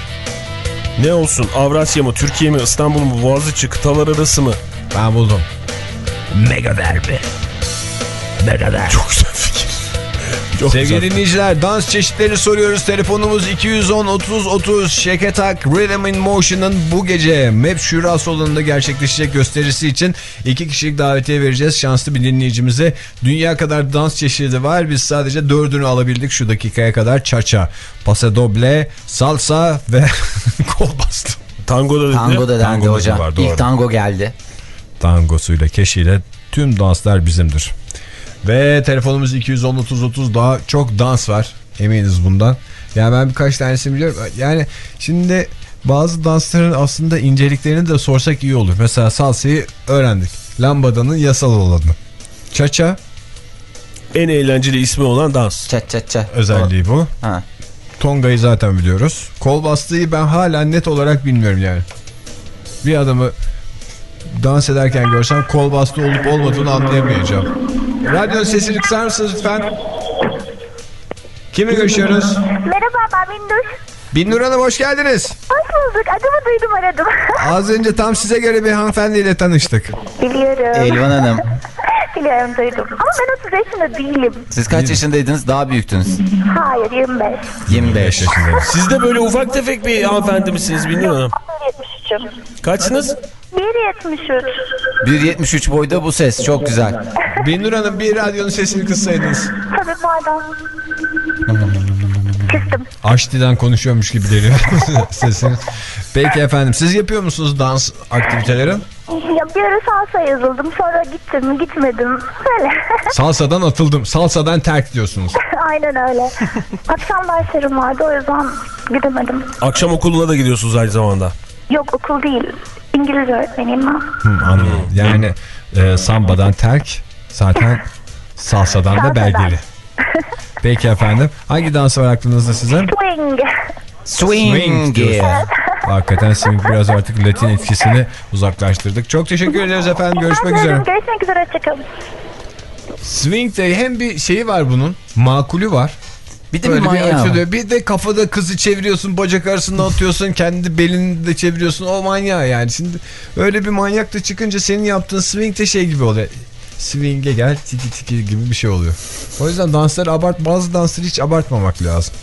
Speaker 2: Ne olsun Avrasya mı Türkiye mi İstanbul mu Boğaziçi kıtalar arası mı?
Speaker 1: Ben buldum.
Speaker 2: Mega derbi. Mega derbi. Çok güzel. Çok
Speaker 1: Sevgili
Speaker 2: güzel.
Speaker 1: dinleyiciler dans çeşitleri soruyoruz. Telefonumuz 210 30 30 Şeketak Rhythm in Motion'ın bu gece MEP Şura salonunda gerçekleşecek gösterisi için iki kişilik davetiye vereceğiz. Şanslı bir dinleyicimize dünya kadar dans çeşidi var. Biz sadece dördünü alabildik şu dakikaya kadar. Cha-cha, pasadoble, salsa ve kol bastı.
Speaker 2: Tango da dedi.
Speaker 3: Tango da dendi hocam.
Speaker 1: var.
Speaker 3: İlk tango geldi.
Speaker 1: Tangosuyla, keşiyle tüm danslar bizimdir. Ve telefonumuz 210 30 30 daha çok dans var. Eminiz bundan. Yani ben birkaç tanesini biliyorum. Yani şimdi bazı dansların aslında inceliklerini de sorsak iyi olur. Mesela salsayı öğrendik. Lambadanın yasal olanı. Çaça
Speaker 2: En eğlenceli ismi olan dans.
Speaker 3: Çat çat çat.
Speaker 1: özelliği bu.
Speaker 3: Ha.
Speaker 1: Tonga'yı zaten biliyoruz. Kol bastığı ben hala net olarak bilmiyorum yani. Bir adamı dans ederken görsem kol bastı olup olmadığını anlayamayacağım. Radyo sesini kısar mısınız lütfen? Kimle görüşüyoruz?
Speaker 9: Merhaba ben Bindur.
Speaker 1: Binnur Hanım hoş geldiniz.
Speaker 9: Hoş bulduk. Adımı duydum aradım.
Speaker 1: Az önce tam size göre bir hanımefendiyle tanıştık.
Speaker 9: Biliyorum.
Speaker 3: Elvan Hanım.
Speaker 9: Biliyorum duydum. Ama ben 30 yaşında değilim.
Speaker 3: Siz kaç yaşındaydınız? Daha büyüktünüz.
Speaker 9: Hayır 25.
Speaker 3: 25.
Speaker 1: yaşındayım.
Speaker 2: Siz de böyle ufak tefek bir hanımefendi misiniz bilmiyorum hanım?
Speaker 9: 1.73'üm.
Speaker 2: Kaçsınız?
Speaker 9: 1.73.
Speaker 3: 1.73 boyda bu ses. Çok güzel.
Speaker 1: Binnur Hanım bir radyonun sesini kıssaydınız.
Speaker 9: Tabii pardon. Kıstım.
Speaker 1: Aşti'den konuşuyormuş gibi geliyor sesiniz. Peki efendim siz yapıyor musunuz dans aktiviteleri?
Speaker 9: Ya bir ara salsa yazıldım. Sonra gittim gitmedim. Öyle.
Speaker 1: Salsadan atıldım. Salsadan terk diyorsunuz.
Speaker 9: Aynen öyle. Akşam derslerim vardı o yüzden gidemedim.
Speaker 2: Akşam okuluna da gidiyorsunuz aynı zamanda.
Speaker 9: Yok okul değil. İngilizce öğretmeniyim ben.
Speaker 1: Hı, anladım. Yani e, sambadan terk zaten salsadan da belgeli. Peki efendim. Hangi dans var aklınızda sizin?
Speaker 9: Swing.
Speaker 3: Swing.
Speaker 1: diyorsunuz. Hakikaten swing biraz artık Latin etkisini uzaklaştırdık. Çok teşekkür ederiz efendim. Görüşmek üzere.
Speaker 9: Görüşmek üzere. Hoşçakalın.
Speaker 1: Swing de hem bir şeyi var bunun. Makulü var.
Speaker 3: Bir de
Speaker 1: Böyle
Speaker 3: bir manyağı var.
Speaker 1: açılıyor. Bir de kafada kızı çeviriyorsun, bacak arasında atıyorsun, kendi belini de çeviriyorsun. O manyağı yani. Şimdi öyle bir manyak da çıkınca senin yaptığın swing de şey gibi oluyor. Swing'e gel tiki tiki gibi bir şey oluyor. O yüzden dansları abart, bazı dansları hiç abartmamak lazım.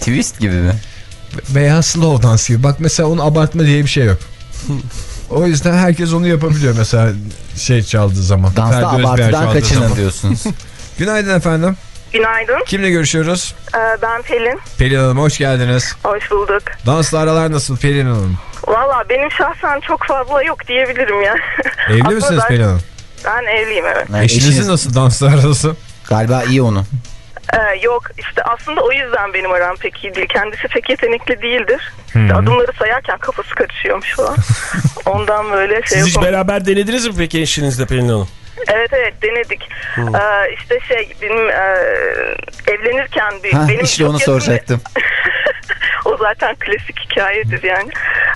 Speaker 3: Twist gibi mi?
Speaker 1: Veya slow dans gibi. Bak mesela onu abartma diye bir şey yok. O yüzden herkes onu yapabiliyor mesela şey çaldığı zaman.
Speaker 3: Dansta abartıdan kaçının
Speaker 1: zaman.
Speaker 3: diyorsunuz.
Speaker 1: Günaydın efendim.
Speaker 6: Günaydın.
Speaker 1: Kimle görüşüyoruz?
Speaker 6: Ee, ben Pelin.
Speaker 1: Pelin Hanım hoş geldiniz.
Speaker 6: Hoş bulduk.
Speaker 1: Dansla aralar nasıl Pelin Hanım?
Speaker 6: Valla benim şahsen çok fazla yok diyebilirim ya.
Speaker 1: Evli
Speaker 6: Aslında
Speaker 1: misiniz
Speaker 6: ben-
Speaker 1: Pelin Hanım?
Speaker 6: Ben evliyim evet.
Speaker 3: Yani
Speaker 1: Eşinizin
Speaker 3: eşiniz-
Speaker 1: nasıl dansla arası?
Speaker 3: Galiba iyi onu.
Speaker 6: Ee, yok işte aslında o yüzden benim aram pek iyi değil. Kendisi pek yetenekli değildir. İşte adımları sayarken kafası karışıyormuş falan. Ondan böyle şey
Speaker 2: Siz hiç beraber denediniz mi peki eşinizle Pelin Hanım?
Speaker 6: Evet evet denedik. Ee, işte şey benim e, evlenirken bir
Speaker 3: Ha,
Speaker 6: benim
Speaker 3: işte onu soracaktım.
Speaker 6: o zaten klasik hikayedir yani.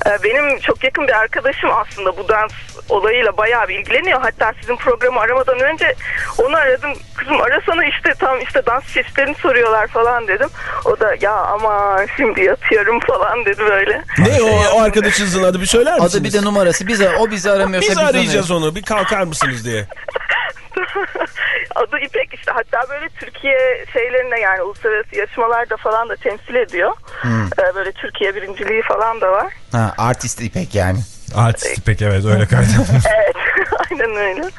Speaker 6: Ee, benim çok yakın bir arkadaşım aslında bu dans olayıyla bayağı bir ilgileniyor. Hatta sizin programı aramadan önce onu aradım. Kızım arasana işte tam işte dans çeşitlerini soruyorlar falan dedim. O da ya ama şimdi yatıyorum falan dedi böyle.
Speaker 2: Ne o, o arkadaşınızın adı bir söyler misiniz?
Speaker 3: Adı bir de numarası. Bize, o bizi aramıyorsa
Speaker 2: Biz
Speaker 3: biz
Speaker 2: arayacağız onu. Bir kalkar mısınız diye.
Speaker 6: Adı İpek işte hatta böyle Türkiye şeylerine yani uluslararası yarışmalarda falan da temsil ediyor. Ee, böyle Türkiye birinciliği falan da var.
Speaker 3: Ha, artist İpek yani.
Speaker 1: Artist pek evet öyle kaydetmiş.
Speaker 6: Evet aynen öyle.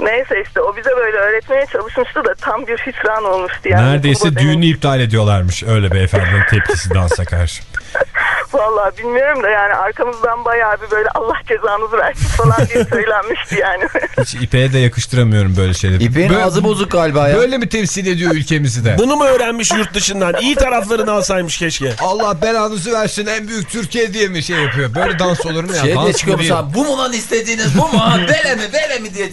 Speaker 6: Neyse işte o bize böyle öğretmeye çalışmıştı da tam bir hüsran olmuştu yani.
Speaker 1: Neredeyse
Speaker 6: Bu da benim-
Speaker 1: düğünü iptal ediyorlarmış öyle beyefendinin tepkisi dansa karşı.
Speaker 6: Vallahi bilmiyorum da yani arkamızdan bayağı bir böyle Allah cezanızı versin falan diye söylenmişti yani.
Speaker 1: Hiç İpek'e de yakıştıramıyorum böyle şeyleri. Böyle-
Speaker 3: ağzı bozuk galiba ya.
Speaker 1: Böyle mi temsil ediyor ülkemizi de?
Speaker 2: Bunu mu öğrenmiş yurt dışından? İyi taraflarını alsaymış keşke.
Speaker 1: Allah belanızı versin en büyük Türkiye diye mi şey yapıyor? Böyle dans olur mu ya?
Speaker 3: Şey
Speaker 1: dans mı
Speaker 3: çıkıyor bu saat. Bu mu lan istediğiniz bu mu? Böyle mi böyle mi diye.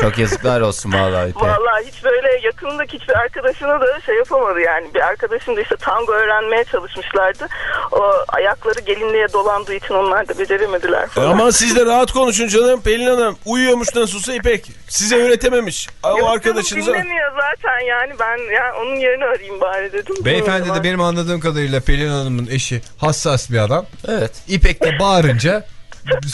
Speaker 3: Çok yazıklar olsun vallahi İpek.
Speaker 6: Vallahi hiç böyle yakınındaki hiçbir arkadaşına da şey yapamadı yani. Bir arkadaşım da işte tango öğrenmeye çalışmışlardı. O ayakları gelinliğe dolandığı için onlar da beceremediler falan.
Speaker 2: Ama siz de rahat konuşun canım Pelin Hanım. Uyuyormuş nasılsa İpek. Size öğretememiş. O
Speaker 6: Yok
Speaker 2: arkadaşınıza.
Speaker 6: dinlemiyor zaten yani ben ya onun yerini arayayım bari dedim.
Speaker 1: Beyefendi de benim anladığım kadarıyla Pelin Hanım'ın eşi hassas bir adam.
Speaker 3: Evet.
Speaker 1: İpek de bağırınca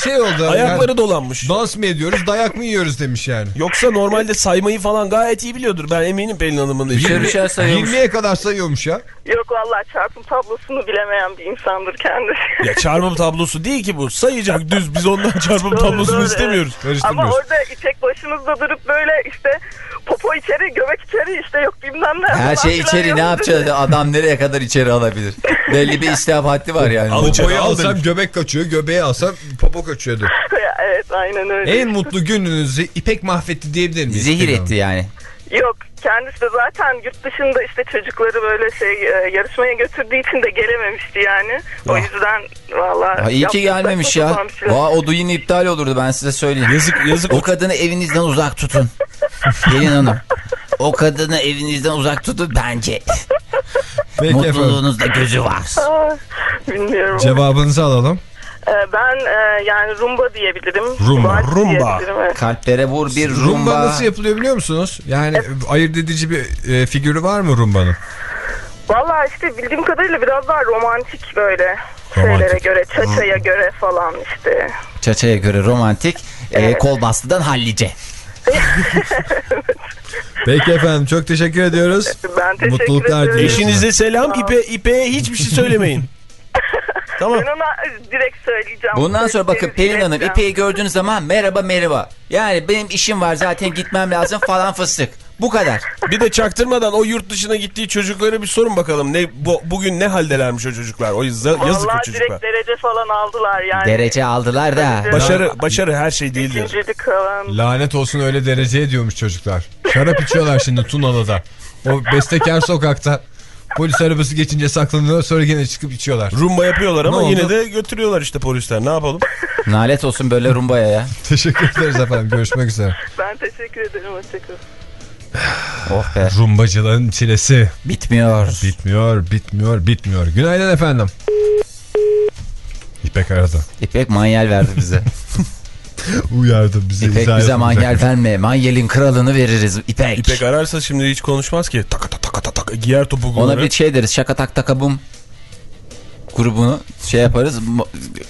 Speaker 1: şey oldu.
Speaker 2: Ayakları
Speaker 1: yani,
Speaker 2: dolanmış.
Speaker 1: dans mı ediyoruz dayak mı yiyoruz demiş yani.
Speaker 2: Yoksa normalde saymayı falan gayet iyi biliyordur. Ben eminim Pelin Hanım'ın eşi.
Speaker 3: Üçer üçer sayıyormuş.
Speaker 1: 20'ye kadar sayıyormuş ya.
Speaker 6: Yok vallahi çarpım tablosunu bilemeyen bir insandır kendisi.
Speaker 2: Ya çarpım tablosu değil ki bu. Sayacak düz. Biz ondan çarpım
Speaker 6: Doğru,
Speaker 2: tablosunu
Speaker 6: doğru,
Speaker 2: istemiyoruz.
Speaker 6: Ama orada İpek başımızda durup böyle işte popo içeri, göbek içeri işte yok bilmem ne.
Speaker 3: Her şey içeri ne yapacağız? Adam nereye kadar içeri alabilir? Belli bir istihap haddi var yani.
Speaker 2: Al içeri,
Speaker 1: alsam
Speaker 2: demiş.
Speaker 1: göbek kaçıyor, göbeği alsam popo kaçıyordu.
Speaker 6: evet aynen öyle.
Speaker 1: en mutlu gününüzü İpek mahvetti diyebilir miyiz?
Speaker 3: Zehir etti yani.
Speaker 6: Yok kendisi de zaten yurt dışında işte çocukları böyle şey e, yarışmaya götürdüğü için de gelememişti yani. O yüzden vallahi.
Speaker 3: Ha, iyi ki gelmemiş ya.
Speaker 6: sapan bir şey.
Speaker 3: Va, o düğün iptal olurdu ben size söyleyeyim.
Speaker 2: Yazık yazık.
Speaker 3: O kadını evinizden uzak tutun. Pelin Hanım. O kadını evinizden uzak tutun bence.
Speaker 1: Peki efendim.
Speaker 3: Mutluluğunuzda gözü var.
Speaker 6: Aa, Bilmiyorum.
Speaker 1: Cevabınızı alalım.
Speaker 6: Ee, ben e, yani rumba diyebilirim.
Speaker 1: Rumba,
Speaker 6: Vals
Speaker 2: rumba.
Speaker 6: diyebilirim, evet.
Speaker 3: Kalplere vur bir
Speaker 1: Rumba,
Speaker 3: rumba.
Speaker 1: nasıl yapılıyor biliyor musunuz? Yani ayırt edici bir e, figürü var mı rumbanın?
Speaker 6: Vallahi işte bildiğim kadarıyla biraz daha romantik böyle
Speaker 1: Romantik.
Speaker 6: şeylere göre, çaçaya göre falan işte.
Speaker 3: Çaçaya göre romantik. e, kol bastıdan hallice.
Speaker 1: Peki efendim çok teşekkür ediyoruz.
Speaker 6: Ben teşekkür
Speaker 1: Mutluluklar
Speaker 6: ederim.
Speaker 1: diliyoruz.
Speaker 2: Eşinize selam. İpe, İpe'ye hiçbir şey söylemeyin. tamam.
Speaker 6: Ben ona direkt söyleyeceğim.
Speaker 3: Bundan sonra bakın Pelin Hanım. İpek'i gördüğünüz zaman merhaba merhaba. Yani benim işim var zaten gitmem lazım falan fıstık. Bu kadar.
Speaker 2: Bir de çaktırmadan o yurt dışına gittiği çocuklara bir sorun bakalım. Ne bu, bugün ne haldelermiş o çocuklar? O yazı- yazık o
Speaker 6: Vallahi
Speaker 2: çocuklar.
Speaker 6: direkt derece falan aldılar yani.
Speaker 3: Derece aldılar da.
Speaker 2: Başarı başarı her şey değildir.
Speaker 6: İkincilik falan.
Speaker 1: Lanet olsun öyle dereceye diyormuş çocuklar. Şarap içiyorlar şimdi Tunalı'da. O bestekar sokakta. Polis arabası geçince saklanıyorlar sonra gene çıkıp içiyorlar.
Speaker 2: Rumba yapıyorlar ama
Speaker 1: Ne
Speaker 2: yine de götürüyorlar işte polisler. Ne yapalım?
Speaker 3: Nalet olsun böyle rumbaya ya.
Speaker 1: Teşekkür ederiz efendim. Görüşmek üzere.
Speaker 6: Ben teşekkür ederim. Hoşçakalın.
Speaker 3: Oh be.
Speaker 1: Rumbacıların çilesi
Speaker 3: Bitmiyor.
Speaker 1: bitmiyor, bitmiyor, bitmiyor. Günaydın efendim. İpek aradı.
Speaker 3: İpek manyel verdi bize.
Speaker 1: Uyardı bizi.
Speaker 3: İpek bize
Speaker 1: yapacak.
Speaker 3: manyel verme. Manyelin kralını veririz İpek.
Speaker 2: İpek ararsa şimdi hiç konuşmaz ki. Taka taka taka taka giyer topukları.
Speaker 3: Ona bir şey deriz. Şaka tak taka bum. Grubunu şey yaparız.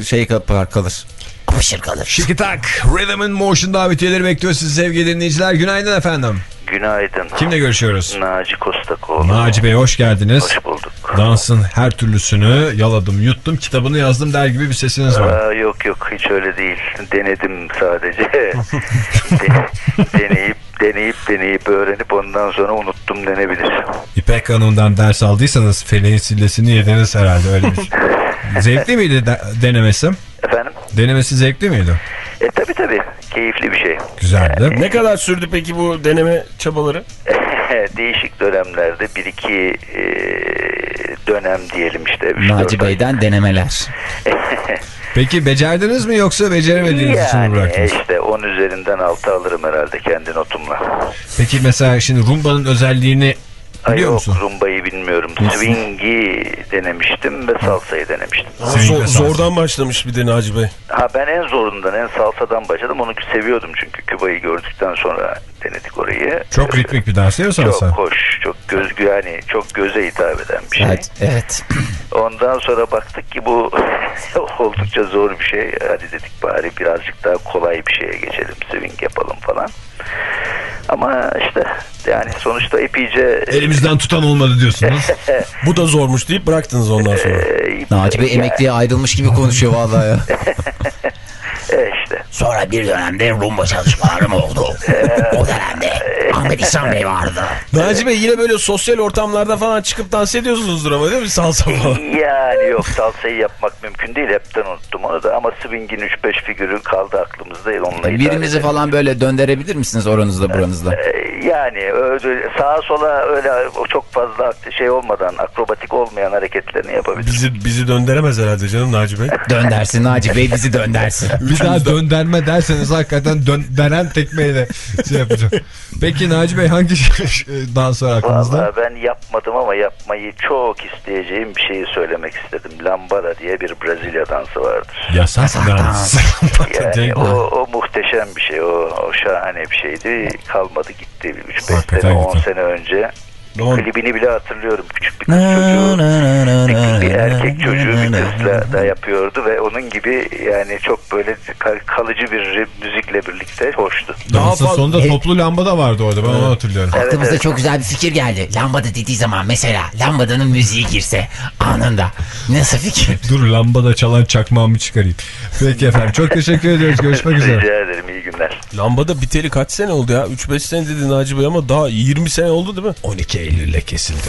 Speaker 3: Şey kapar kalır. Apışır kalır.
Speaker 1: Şikitak, Rhythm and Motion davetiyeleri bekliyor sizi sevgili dinleyiciler. Günaydın efendim.
Speaker 11: Günaydın.
Speaker 1: Kimle görüşüyoruz?
Speaker 11: Naci Kostakoğlu.
Speaker 1: Naci Bey hoş geldiniz.
Speaker 11: Hoş bulduk.
Speaker 1: Dansın her türlüsünü yaladım, yuttum, kitabını yazdım der gibi bir sesiniz var.
Speaker 11: Aa, yok yok hiç öyle değil. Denedim sadece. De- deneyip deneyip deneyip öğrenip ondan sonra unuttum denebilir.
Speaker 1: İpek Hanım'dan ders aldıysanız feleğin sillesini yediniz herhalde öyle bir şey. Zevkli miydi de- denemesi?
Speaker 11: Efendim?
Speaker 1: Denemesi zevkli miydi?
Speaker 11: E tabi tabi keyifli bir şey.
Speaker 1: Güzeldi.
Speaker 2: Ne kadar sürdü peki bu deneme çabaları?
Speaker 11: Değişik dönemlerde bir iki e, dönem diyelim işte. üç,
Speaker 3: Naci
Speaker 11: ay.
Speaker 3: Bey'den denemeler.
Speaker 1: Peki becerdiniz mi yoksa beceremediğiniz için mi
Speaker 11: Yani
Speaker 1: bıraktınız?
Speaker 11: işte 10 üzerinden 6 alırım herhalde kendi notumla.
Speaker 1: Peki mesela şimdi rumba'nın özelliğini biliyor
Speaker 11: yok
Speaker 1: musun?
Speaker 11: rumbayı bilmiyorum. Swing'i denemiştim ve salsayı denemiştim.
Speaker 1: Salsa.
Speaker 2: zordan başlamış bir de Naci Bey.
Speaker 11: Ha ben en zorundan en salsadan başladım. Onu seviyordum çünkü Küba'yı gördükten sonra denedik orayı.
Speaker 1: Çok ritmik bir dans değil mi?
Speaker 11: Çok hoş, çok göz yani çok göze hitap eden bir şey.
Speaker 3: Evet. evet.
Speaker 11: Ondan sonra baktık ki bu oldukça zor bir şey. Hadi dedik bari birazcık daha kolay bir şeye geçelim, swing yapalım falan. Ama işte yani sonuçta epeyce
Speaker 1: Elimizden tutan olmadı diyorsunuz.
Speaker 2: Bu da zormuş deyip bıraktınız ondan sonra.
Speaker 11: e,
Speaker 3: Naci Bey emekliye ayrılmış gibi konuşuyor vallahi ya.
Speaker 11: e, işte
Speaker 12: Sonra bir dönemde rumba çalışmalarım oldu. o dönemde Ahmet İhsan Bey vardı.
Speaker 2: Naci Bey yine böyle sosyal ortamlarda falan çıkıp dans ediyorsunuzdur ama değil mi salsa falan?
Speaker 11: Yani yok salsayı yapmak mümkün değil. Hepten unuttum onu da ama swing'in 3-5 figürü kaldı aklımızda. Onunla
Speaker 3: Birinizi
Speaker 11: edelim.
Speaker 3: falan böyle döndürebilir misiniz oranızda buranızda?
Speaker 11: Ee, Yani öyle sağa sola öyle çok fazla şey olmadan akrobatik olmayan hareketlerini yapabilir.
Speaker 2: Bizi bizi döndüremez herhalde canım Naci Bey.
Speaker 3: Dön dersin Naci Bey bizi dön dersin.
Speaker 1: bir daha dönderme derseniz hakikaten dönderen tekmeyle şey yapacağım. Peki Naci Bey hangi dans var aklınızda?
Speaker 11: Vallahi ben yapmadım ama yapmayı çok isteyeceğim bir şeyi söylemek istedim. Lambada diye bir Brezilya dansı vardır.
Speaker 1: Yasak dans.
Speaker 11: Yani o, o muhteşem bir şey. O, o şahane bir şeydi. Kalmadı gitti 3-5
Speaker 1: Hakikaten
Speaker 11: sene 10
Speaker 1: gitti.
Speaker 11: sene önce.
Speaker 2: Tamam.
Speaker 11: Klibini bile hatırlıyorum. Küçük bir kız çocuğu. Bir, bir erkek çocuğu bir kızla da yapıyordu ve onun gibi yani çok böyle kal- kalıcı bir müzikle birlikte hoştu.
Speaker 1: Dansın
Speaker 2: fazla-
Speaker 1: sonunda toplu lamba da vardı orada ben onu hatırlıyorum.
Speaker 11: Evet,
Speaker 12: Aklımıza
Speaker 11: evet.
Speaker 12: çok güzel bir fikir geldi. Lambada dediği zaman mesela lambadanın müziği girse anında. Nasıl fikir?
Speaker 1: Dur lambada çalan çakmağımı çıkarayım. Peki efendim çok teşekkür ediyoruz. Görüşmek üzere.
Speaker 11: Rica ederim günler.
Speaker 2: Lambada biteli kaç sene oldu ya? 3-5 sene dedi Naci Bey ama daha 20 sene oldu değil mi?
Speaker 1: 12 Eylül'de kesildi.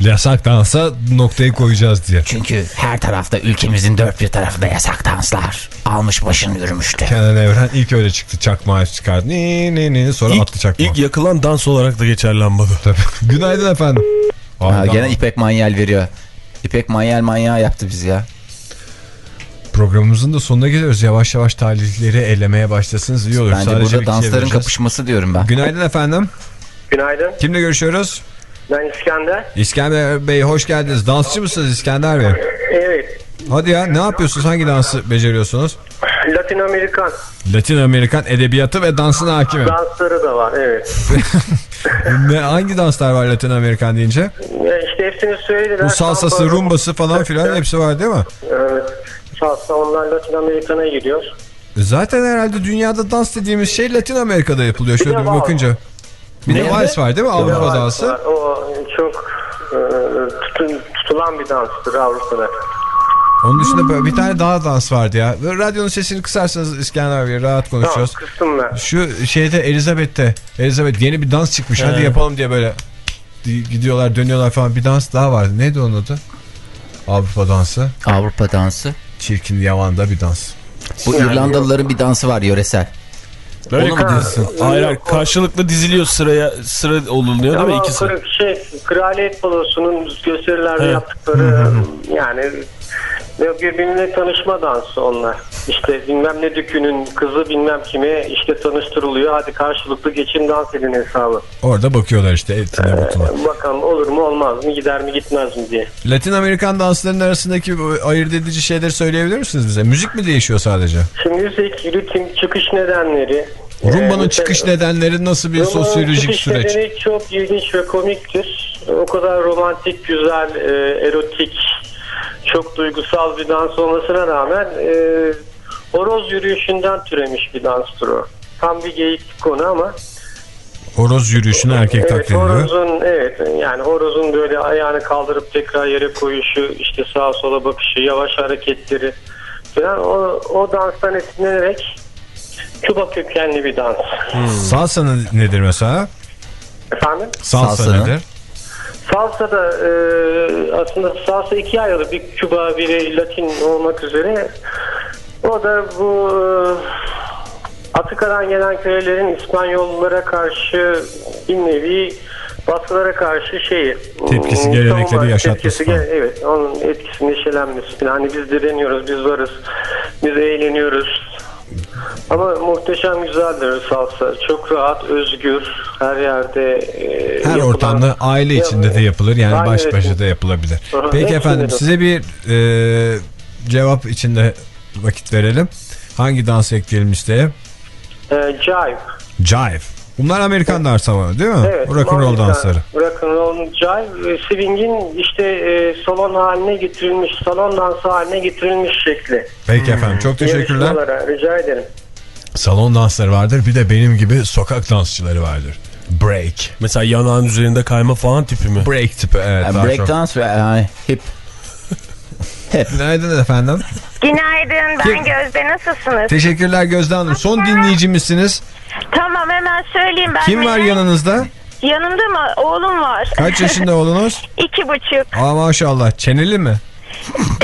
Speaker 1: Yasak dansa noktayı koyacağız diye.
Speaker 12: Çünkü her tarafta ülkemizin dört bir tarafında yasak danslar. Almış başını yürümüştü.
Speaker 1: Kenan Evren ilk öyle çıktı. Çakmağı çıkardı. Ni ni ni sonra attı
Speaker 2: İlk,
Speaker 1: çakmağı.
Speaker 2: ilk yakılan dans olarak da geçer lambada.
Speaker 1: Tabii. Günaydın efendim.
Speaker 3: Ha, gene İpek manyel veriyor. İpek manyel manyağı yaptı bizi ya.
Speaker 1: Programımızın da sonuna geliyoruz. Yavaş yavaş talihleri elemeye başlasınız iyi olur.
Speaker 3: Bence
Speaker 1: Sadece
Speaker 3: burada dansların kapışması diyorum ben.
Speaker 1: Günaydın efendim.
Speaker 10: Günaydın.
Speaker 1: Kimle görüşüyoruz?
Speaker 10: Ben İskender.
Speaker 1: İskender Bey hoş geldiniz. Dansçı mısınız İskender Bey?
Speaker 10: Evet.
Speaker 1: Hadi ya ne yapıyorsunuz? Hangi dansı beceriyorsunuz?
Speaker 10: Latin Amerikan
Speaker 1: Latin Amerikan edebiyatı ve dansına hakimim.
Speaker 10: dansları da var. Evet.
Speaker 1: ne, hangi danslar var Latin Amerikan deyince?
Speaker 10: Ya işte hepsini söylediler.
Speaker 1: Bu salsası, rumbası falan filan hepsi var değil mi?
Speaker 10: Salsa onlar Latin Amerikan'a giriyor.
Speaker 1: Zaten herhalde dünyada dans dediğimiz şey Latin Amerika'da yapılıyor. Şöyle bir
Speaker 10: vals.
Speaker 1: bakınca. Bir de vals var değil mi? Avrupa dansı.
Speaker 10: var. O çok e, tutun, tutulan bir danstır Avrupa'da.
Speaker 1: Onun dışında böyle bir tane daha dans vardı ya. Böyle radyonun sesini kısarsanız İskender Bey rahat konuşuyoruz.
Speaker 13: Tamam kıstım ben.
Speaker 1: Şu şeyde Elizabeth'te Elizabeth yeni bir dans çıkmış hadi
Speaker 2: He.
Speaker 1: yapalım diye böyle gidiyorlar dönüyorlar falan bir dans daha vardı. Neydi onun adı? Avrupa dansı.
Speaker 3: Avrupa dansı.
Speaker 1: Çirkin yavanda bir dans.
Speaker 3: Bu İrlandalıların bir dansı var yöresel.
Speaker 2: Böyle
Speaker 3: Onu mu diyorsun?
Speaker 2: Hayır hayır karşılıklı diziliyor sıraya sıra olunuyor değil mi ikisi?
Speaker 13: şey, Kraliyet Balosu'nun gösterilerde
Speaker 2: Evet.
Speaker 13: yaptıkları yani birbirine tanışma dansı onlar. İşte bilmem ne dükünün kızı bilmem kime işte tanıştırılıyor. Hadi karşılıklı geçin dans edin hesabı.
Speaker 1: Orada bakıyorlar işte etine butuna.
Speaker 13: Bakalım olur mu olmaz mı gider mi gitmez mi diye.
Speaker 1: Latin Amerikan danslarının arasındaki ayırt edici şeyleri söyleyebilir misiniz bize? Müzik mi değişiyor sadece?
Speaker 13: Şimdi müzik, ritim, çıkış nedenleri.
Speaker 1: Rumba'nın
Speaker 13: Ee,
Speaker 1: çıkış nedenleri nasıl bir
Speaker 13: Romanın
Speaker 1: sosyolojik
Speaker 13: çıkış
Speaker 1: süreç?
Speaker 13: nedeni çok ilginç ve komiktir. O kadar romantik, güzel, e, erotik, çok duygusal bir dans olmasına rağmen e, horoz yürüyüşünden türemiş bir danstır o. Tam bir geyik konu ama
Speaker 1: Horoz yürüyüşünü erkek
Speaker 13: evet,
Speaker 1: taklit ediyor.
Speaker 13: horozun evet yani horozun böyle ayağını kaldırıp tekrar yere koyuşu, işte sağa sola bakışı, yavaş hareketleri falan o, o danstan esinlenerek Küba kökenli bir dans.
Speaker 1: Salsa nedir mesela?
Speaker 13: Efendim?
Speaker 1: Salsa,
Speaker 3: Salsa ne?
Speaker 1: nedir?
Speaker 13: Salsa da e, aslında salsa ikiye ayrılır. Bir Küba, biri Latin olmak üzere. O da bu e, Afrika'dan gelen kölelerin İspanyollara karşı bir nevi baskılara karşı şeyi.
Speaker 1: Tepkisi,
Speaker 13: e,
Speaker 1: gelenekleri yaşatması
Speaker 13: tepkisi,
Speaker 1: falan.
Speaker 13: Evet, onun etkisi neşelenmesi falan. Hani biz direniyoruz, biz varız, biz eğleniyoruz. Ama muhteşem güzeldir salsa. Çok rahat, özgür. Her yerde e,
Speaker 1: Her
Speaker 13: yapılan-
Speaker 1: ortamda aile içinde de yapılır yani baş başa da yapılabilir.
Speaker 13: Aha,
Speaker 1: Peki efendim size bir e, cevap içinde vakit verelim. Hangi dans ekleyelim listeye?
Speaker 13: E, jive.
Speaker 1: Jive. Bunlar Amerikan dansı ama değil mi?
Speaker 13: Evet.
Speaker 1: Rock and roll
Speaker 13: Amerikan
Speaker 1: dansları.
Speaker 13: Rock and roll jive. e, Swing'in işte e, salon haline getirilmiş, salon dansı haline getirilmiş şekli.
Speaker 1: Peki efendim çok teşekkürler.
Speaker 13: Rica ederim.
Speaker 1: Salon dansları vardır bir de benim gibi sokak dansçıları vardır. Break.
Speaker 2: Mesela yanağın üzerinde kayma falan tipi mi?
Speaker 1: Break tipi evet.
Speaker 3: Yani break
Speaker 1: çok.
Speaker 3: dans ve yani hip.
Speaker 1: Günaydın efendim.
Speaker 9: Günaydın ben
Speaker 1: Kim?
Speaker 9: Gözde nasılsınız?
Speaker 1: Teşekkürler Gözde Hanım. Son dinleyicimizsiniz.
Speaker 9: Tamam hemen söyleyeyim ben.
Speaker 1: Kim var yanınızda?
Speaker 9: Yanımda mı? Oğlum var.
Speaker 1: Kaç yaşında oğlunuz?
Speaker 9: İki buçuk.
Speaker 1: Aa maşallah. Çeneli mi?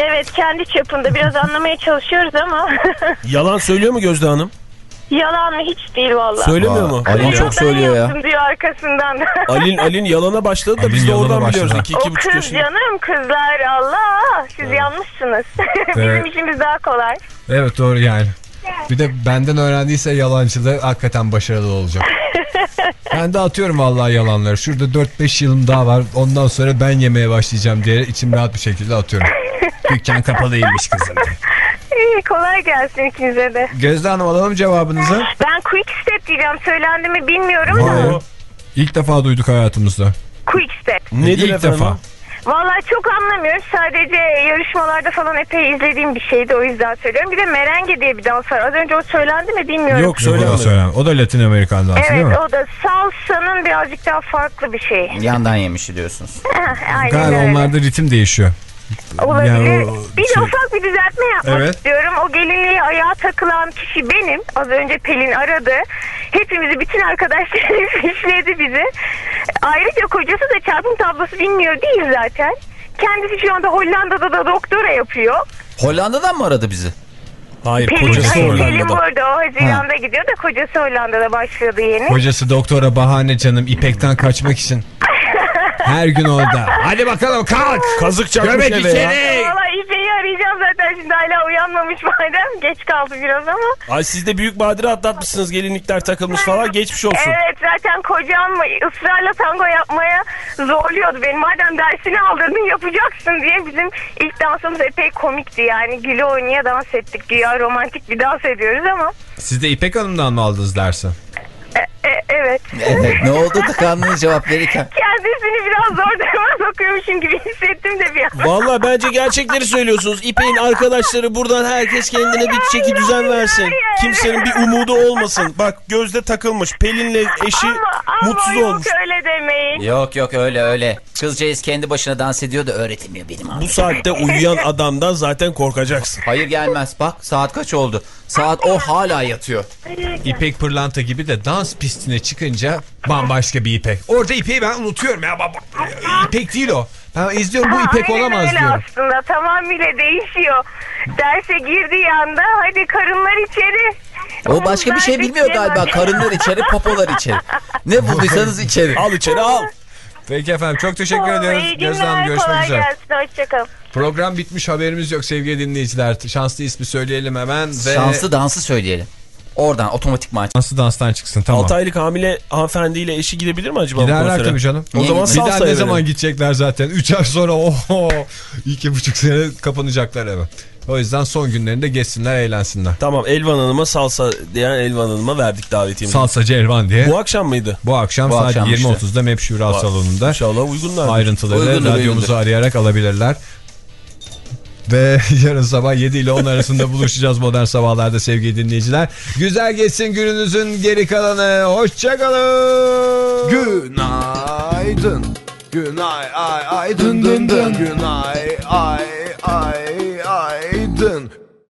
Speaker 9: Evet kendi çapında biraz anlamaya çalışıyoruz ama
Speaker 2: Yalan söylüyor mu Gözde Hanım?
Speaker 9: yalan mı hiç değil valla.
Speaker 2: Söylemiyor mu?
Speaker 3: Ali
Speaker 9: Onu
Speaker 3: çok söylüyor ya.
Speaker 9: diyor arkasından.
Speaker 2: Alin, Alin yalana başladı da
Speaker 1: Alin
Speaker 2: biz de oradan biliyoruz.
Speaker 1: başladı.
Speaker 2: 2
Speaker 9: o
Speaker 2: iki buçuk
Speaker 9: kız
Speaker 2: yaşında.
Speaker 9: canım kızlar Allah siz yanlışsınız. Bizim
Speaker 1: Evet.
Speaker 9: işimiz daha kolay.
Speaker 1: Evet doğru yani. Bir de benden öğrendiyse yalancılığı hakikaten başarılı olacak. ben de atıyorum vallahi yalanları. Şurada 4-5 yılım daha var. Ondan sonra ben yemeye başlayacağım diye içim rahat bir şekilde atıyorum. Dükkan kapalıymış kızım.
Speaker 9: İyi, kolay gelsin ikinize de.
Speaker 1: Gözde Hanım alalım cevabınızı.
Speaker 9: Ben quick step diyeceğim söylendi mi bilmiyorum da.
Speaker 1: Vay. İlk defa duyduk hayatımızda.
Speaker 9: Quick step.
Speaker 2: Nedir
Speaker 1: İlk
Speaker 2: efendim?
Speaker 1: defa.
Speaker 9: Vallahi çok anlamıyoruz. Sadece yarışmalarda falan epey izlediğim bir şeydi. O yüzden söylüyorum. Bir de merengue diye bir dans var. Az önce o söylendi mi bilmiyorum.
Speaker 2: Yok
Speaker 1: Yok, o da. O da Latin Amerikan dansı değil mi?
Speaker 9: Evet o da salsanın birazcık daha farklı bir şey.
Speaker 3: Yandan yemiş diyorsunuz.
Speaker 9: Aynen
Speaker 1: Galiba
Speaker 9: öyle.
Speaker 1: onlarda ritim değişiyor.
Speaker 9: Olabilir.
Speaker 1: Yani o
Speaker 9: bir de
Speaker 1: şey-
Speaker 9: ufak bir düzeltme yapmak
Speaker 1: Evet.
Speaker 9: istiyorum. O gelinliğe ayağa takılan kişi benim. Az önce Pelin aradı. Hepimizi bütün arkadaşlarımız fişledi bizi. Ayrıca kocası da çarpım tablosu bilmiyor değil zaten. Kendisi şu anda Hollanda'da da doktora yapıyor.
Speaker 3: Hollanda'dan mı aradı bizi?
Speaker 2: Hayır
Speaker 9: Pelin,
Speaker 2: kocası
Speaker 9: hayır, Pelin
Speaker 2: Hollanda'da.
Speaker 9: burada. O Haziran'da gidiyor da kocası Hollanda'da başladı yeni.
Speaker 1: Kocası doktora bahane canım İpek'ten kaçmak için. Her gün orada. Hadi bakalım kalk.
Speaker 2: Kazık çakmış
Speaker 1: Göbek
Speaker 2: eve ya.
Speaker 1: içeri.
Speaker 9: Valla İpek'i arayacağım zaten şimdi hala uyanmamış madem. Geç kaldı biraz ama.
Speaker 2: Ay siz de büyük badire atlatmışsınız gelinlikler takılmış falan geçmiş olsun.
Speaker 9: Evet zaten kocam ısrarla tango yapmaya zorluyordu beni. Madem dersini aldırdın yapacaksın diye bizim ilk dansımız epey komikti yani. Güle oynaya dans ettik. Güya romantik bir dans ediyoruz ama.
Speaker 1: Siz de İpek Hanım'dan mı aldınız dersi?
Speaker 9: E, E, evet.
Speaker 3: Evet ne oldu tıkandığın cevap verirken?
Speaker 9: Kendisini biraz zor duruma sokuyormuşum gibi hissettim de bir an.
Speaker 2: Vallahi bence gerçekleri söylüyorsunuz. İpek'in arkadaşları buradan herkes kendine bir çeki düzen versin. Kimsenin bir umudu olmasın. Bak gözde takılmış. Pelin'le eşi mutsuz
Speaker 9: yok
Speaker 2: olmuş.
Speaker 9: öyle demeyin.
Speaker 3: Yok yok öyle öyle. Kızcağız kendi başına dans ediyor da öğretemiyor benim abi.
Speaker 2: Bu saatte uyuyan adamdan zaten korkacaksın.
Speaker 3: Hayır gelmez bak saat kaç oldu? Saat o hala yatıyor.
Speaker 1: İpek pırlanta gibi de dans pistine çıkınca bambaşka bir İpek. Orada İpek'i ben unutuyorum ya. Baba. İpek değil o. Ben izliyorum bu İpek
Speaker 9: Aynen
Speaker 1: olamaz
Speaker 9: öyle
Speaker 1: diyorum.
Speaker 9: aslında tamamıyla değişiyor. Derse girdiği anda hadi karınlar içeri.
Speaker 3: O başka bir şey bilmiyor galiba. Karınlar içeri, popolar içeri. Ne bulduysanız içeri.
Speaker 2: Al içeri al.
Speaker 1: Peki efendim çok teşekkür ediyoruz.
Speaker 9: Günler,
Speaker 1: görüşmek
Speaker 9: kolay
Speaker 1: üzere.
Speaker 9: gelsin, hoşçakalın.
Speaker 1: Program bitmiş haberimiz yok sevgili dinleyiciler. Şanslı ismi söyleyelim hemen. Ve...
Speaker 3: Şanslı dansı söyleyelim. Oradan otomatik maç.
Speaker 1: Şanslı danstan çıksın tamam.
Speaker 2: 6 aylık hamile hanımefendiyle eşi gidebilir mi acaba
Speaker 1: Giderler tabii canım.
Speaker 2: O zaman
Speaker 1: Bir daha ne zaman gidecekler zaten? 3 ay sonra oho, iki buçuk sene kapanacaklar eve. O yüzden son günlerinde geçsinler eğlensinler.
Speaker 2: Tamam Elvan Hanım'a salsa diyen Elvan Hanım'a verdik davetiyemizi.
Speaker 1: Salsacı Elvan diye.
Speaker 2: Bu akşam mıydı?
Speaker 1: Bu akşam
Speaker 3: Bu
Speaker 1: saat
Speaker 3: akşam işte.
Speaker 1: 20.30'da Mep Şura salonunda.
Speaker 2: İnşallah uygunlar.
Speaker 1: Ayrıntıları
Speaker 3: Uygundur,
Speaker 1: radyomuzu
Speaker 3: uygundur.
Speaker 1: arayarak alabilirler. Ve yarın sabah 7 ile 10 arasında buluşacağız modern sabahlarda sevgili dinleyiciler. Güzel geçsin gününüzün geri kalanı. Hoşçakalın.
Speaker 5: Günaydın. Günay ay ay dın dın dın. Günay ay ay ay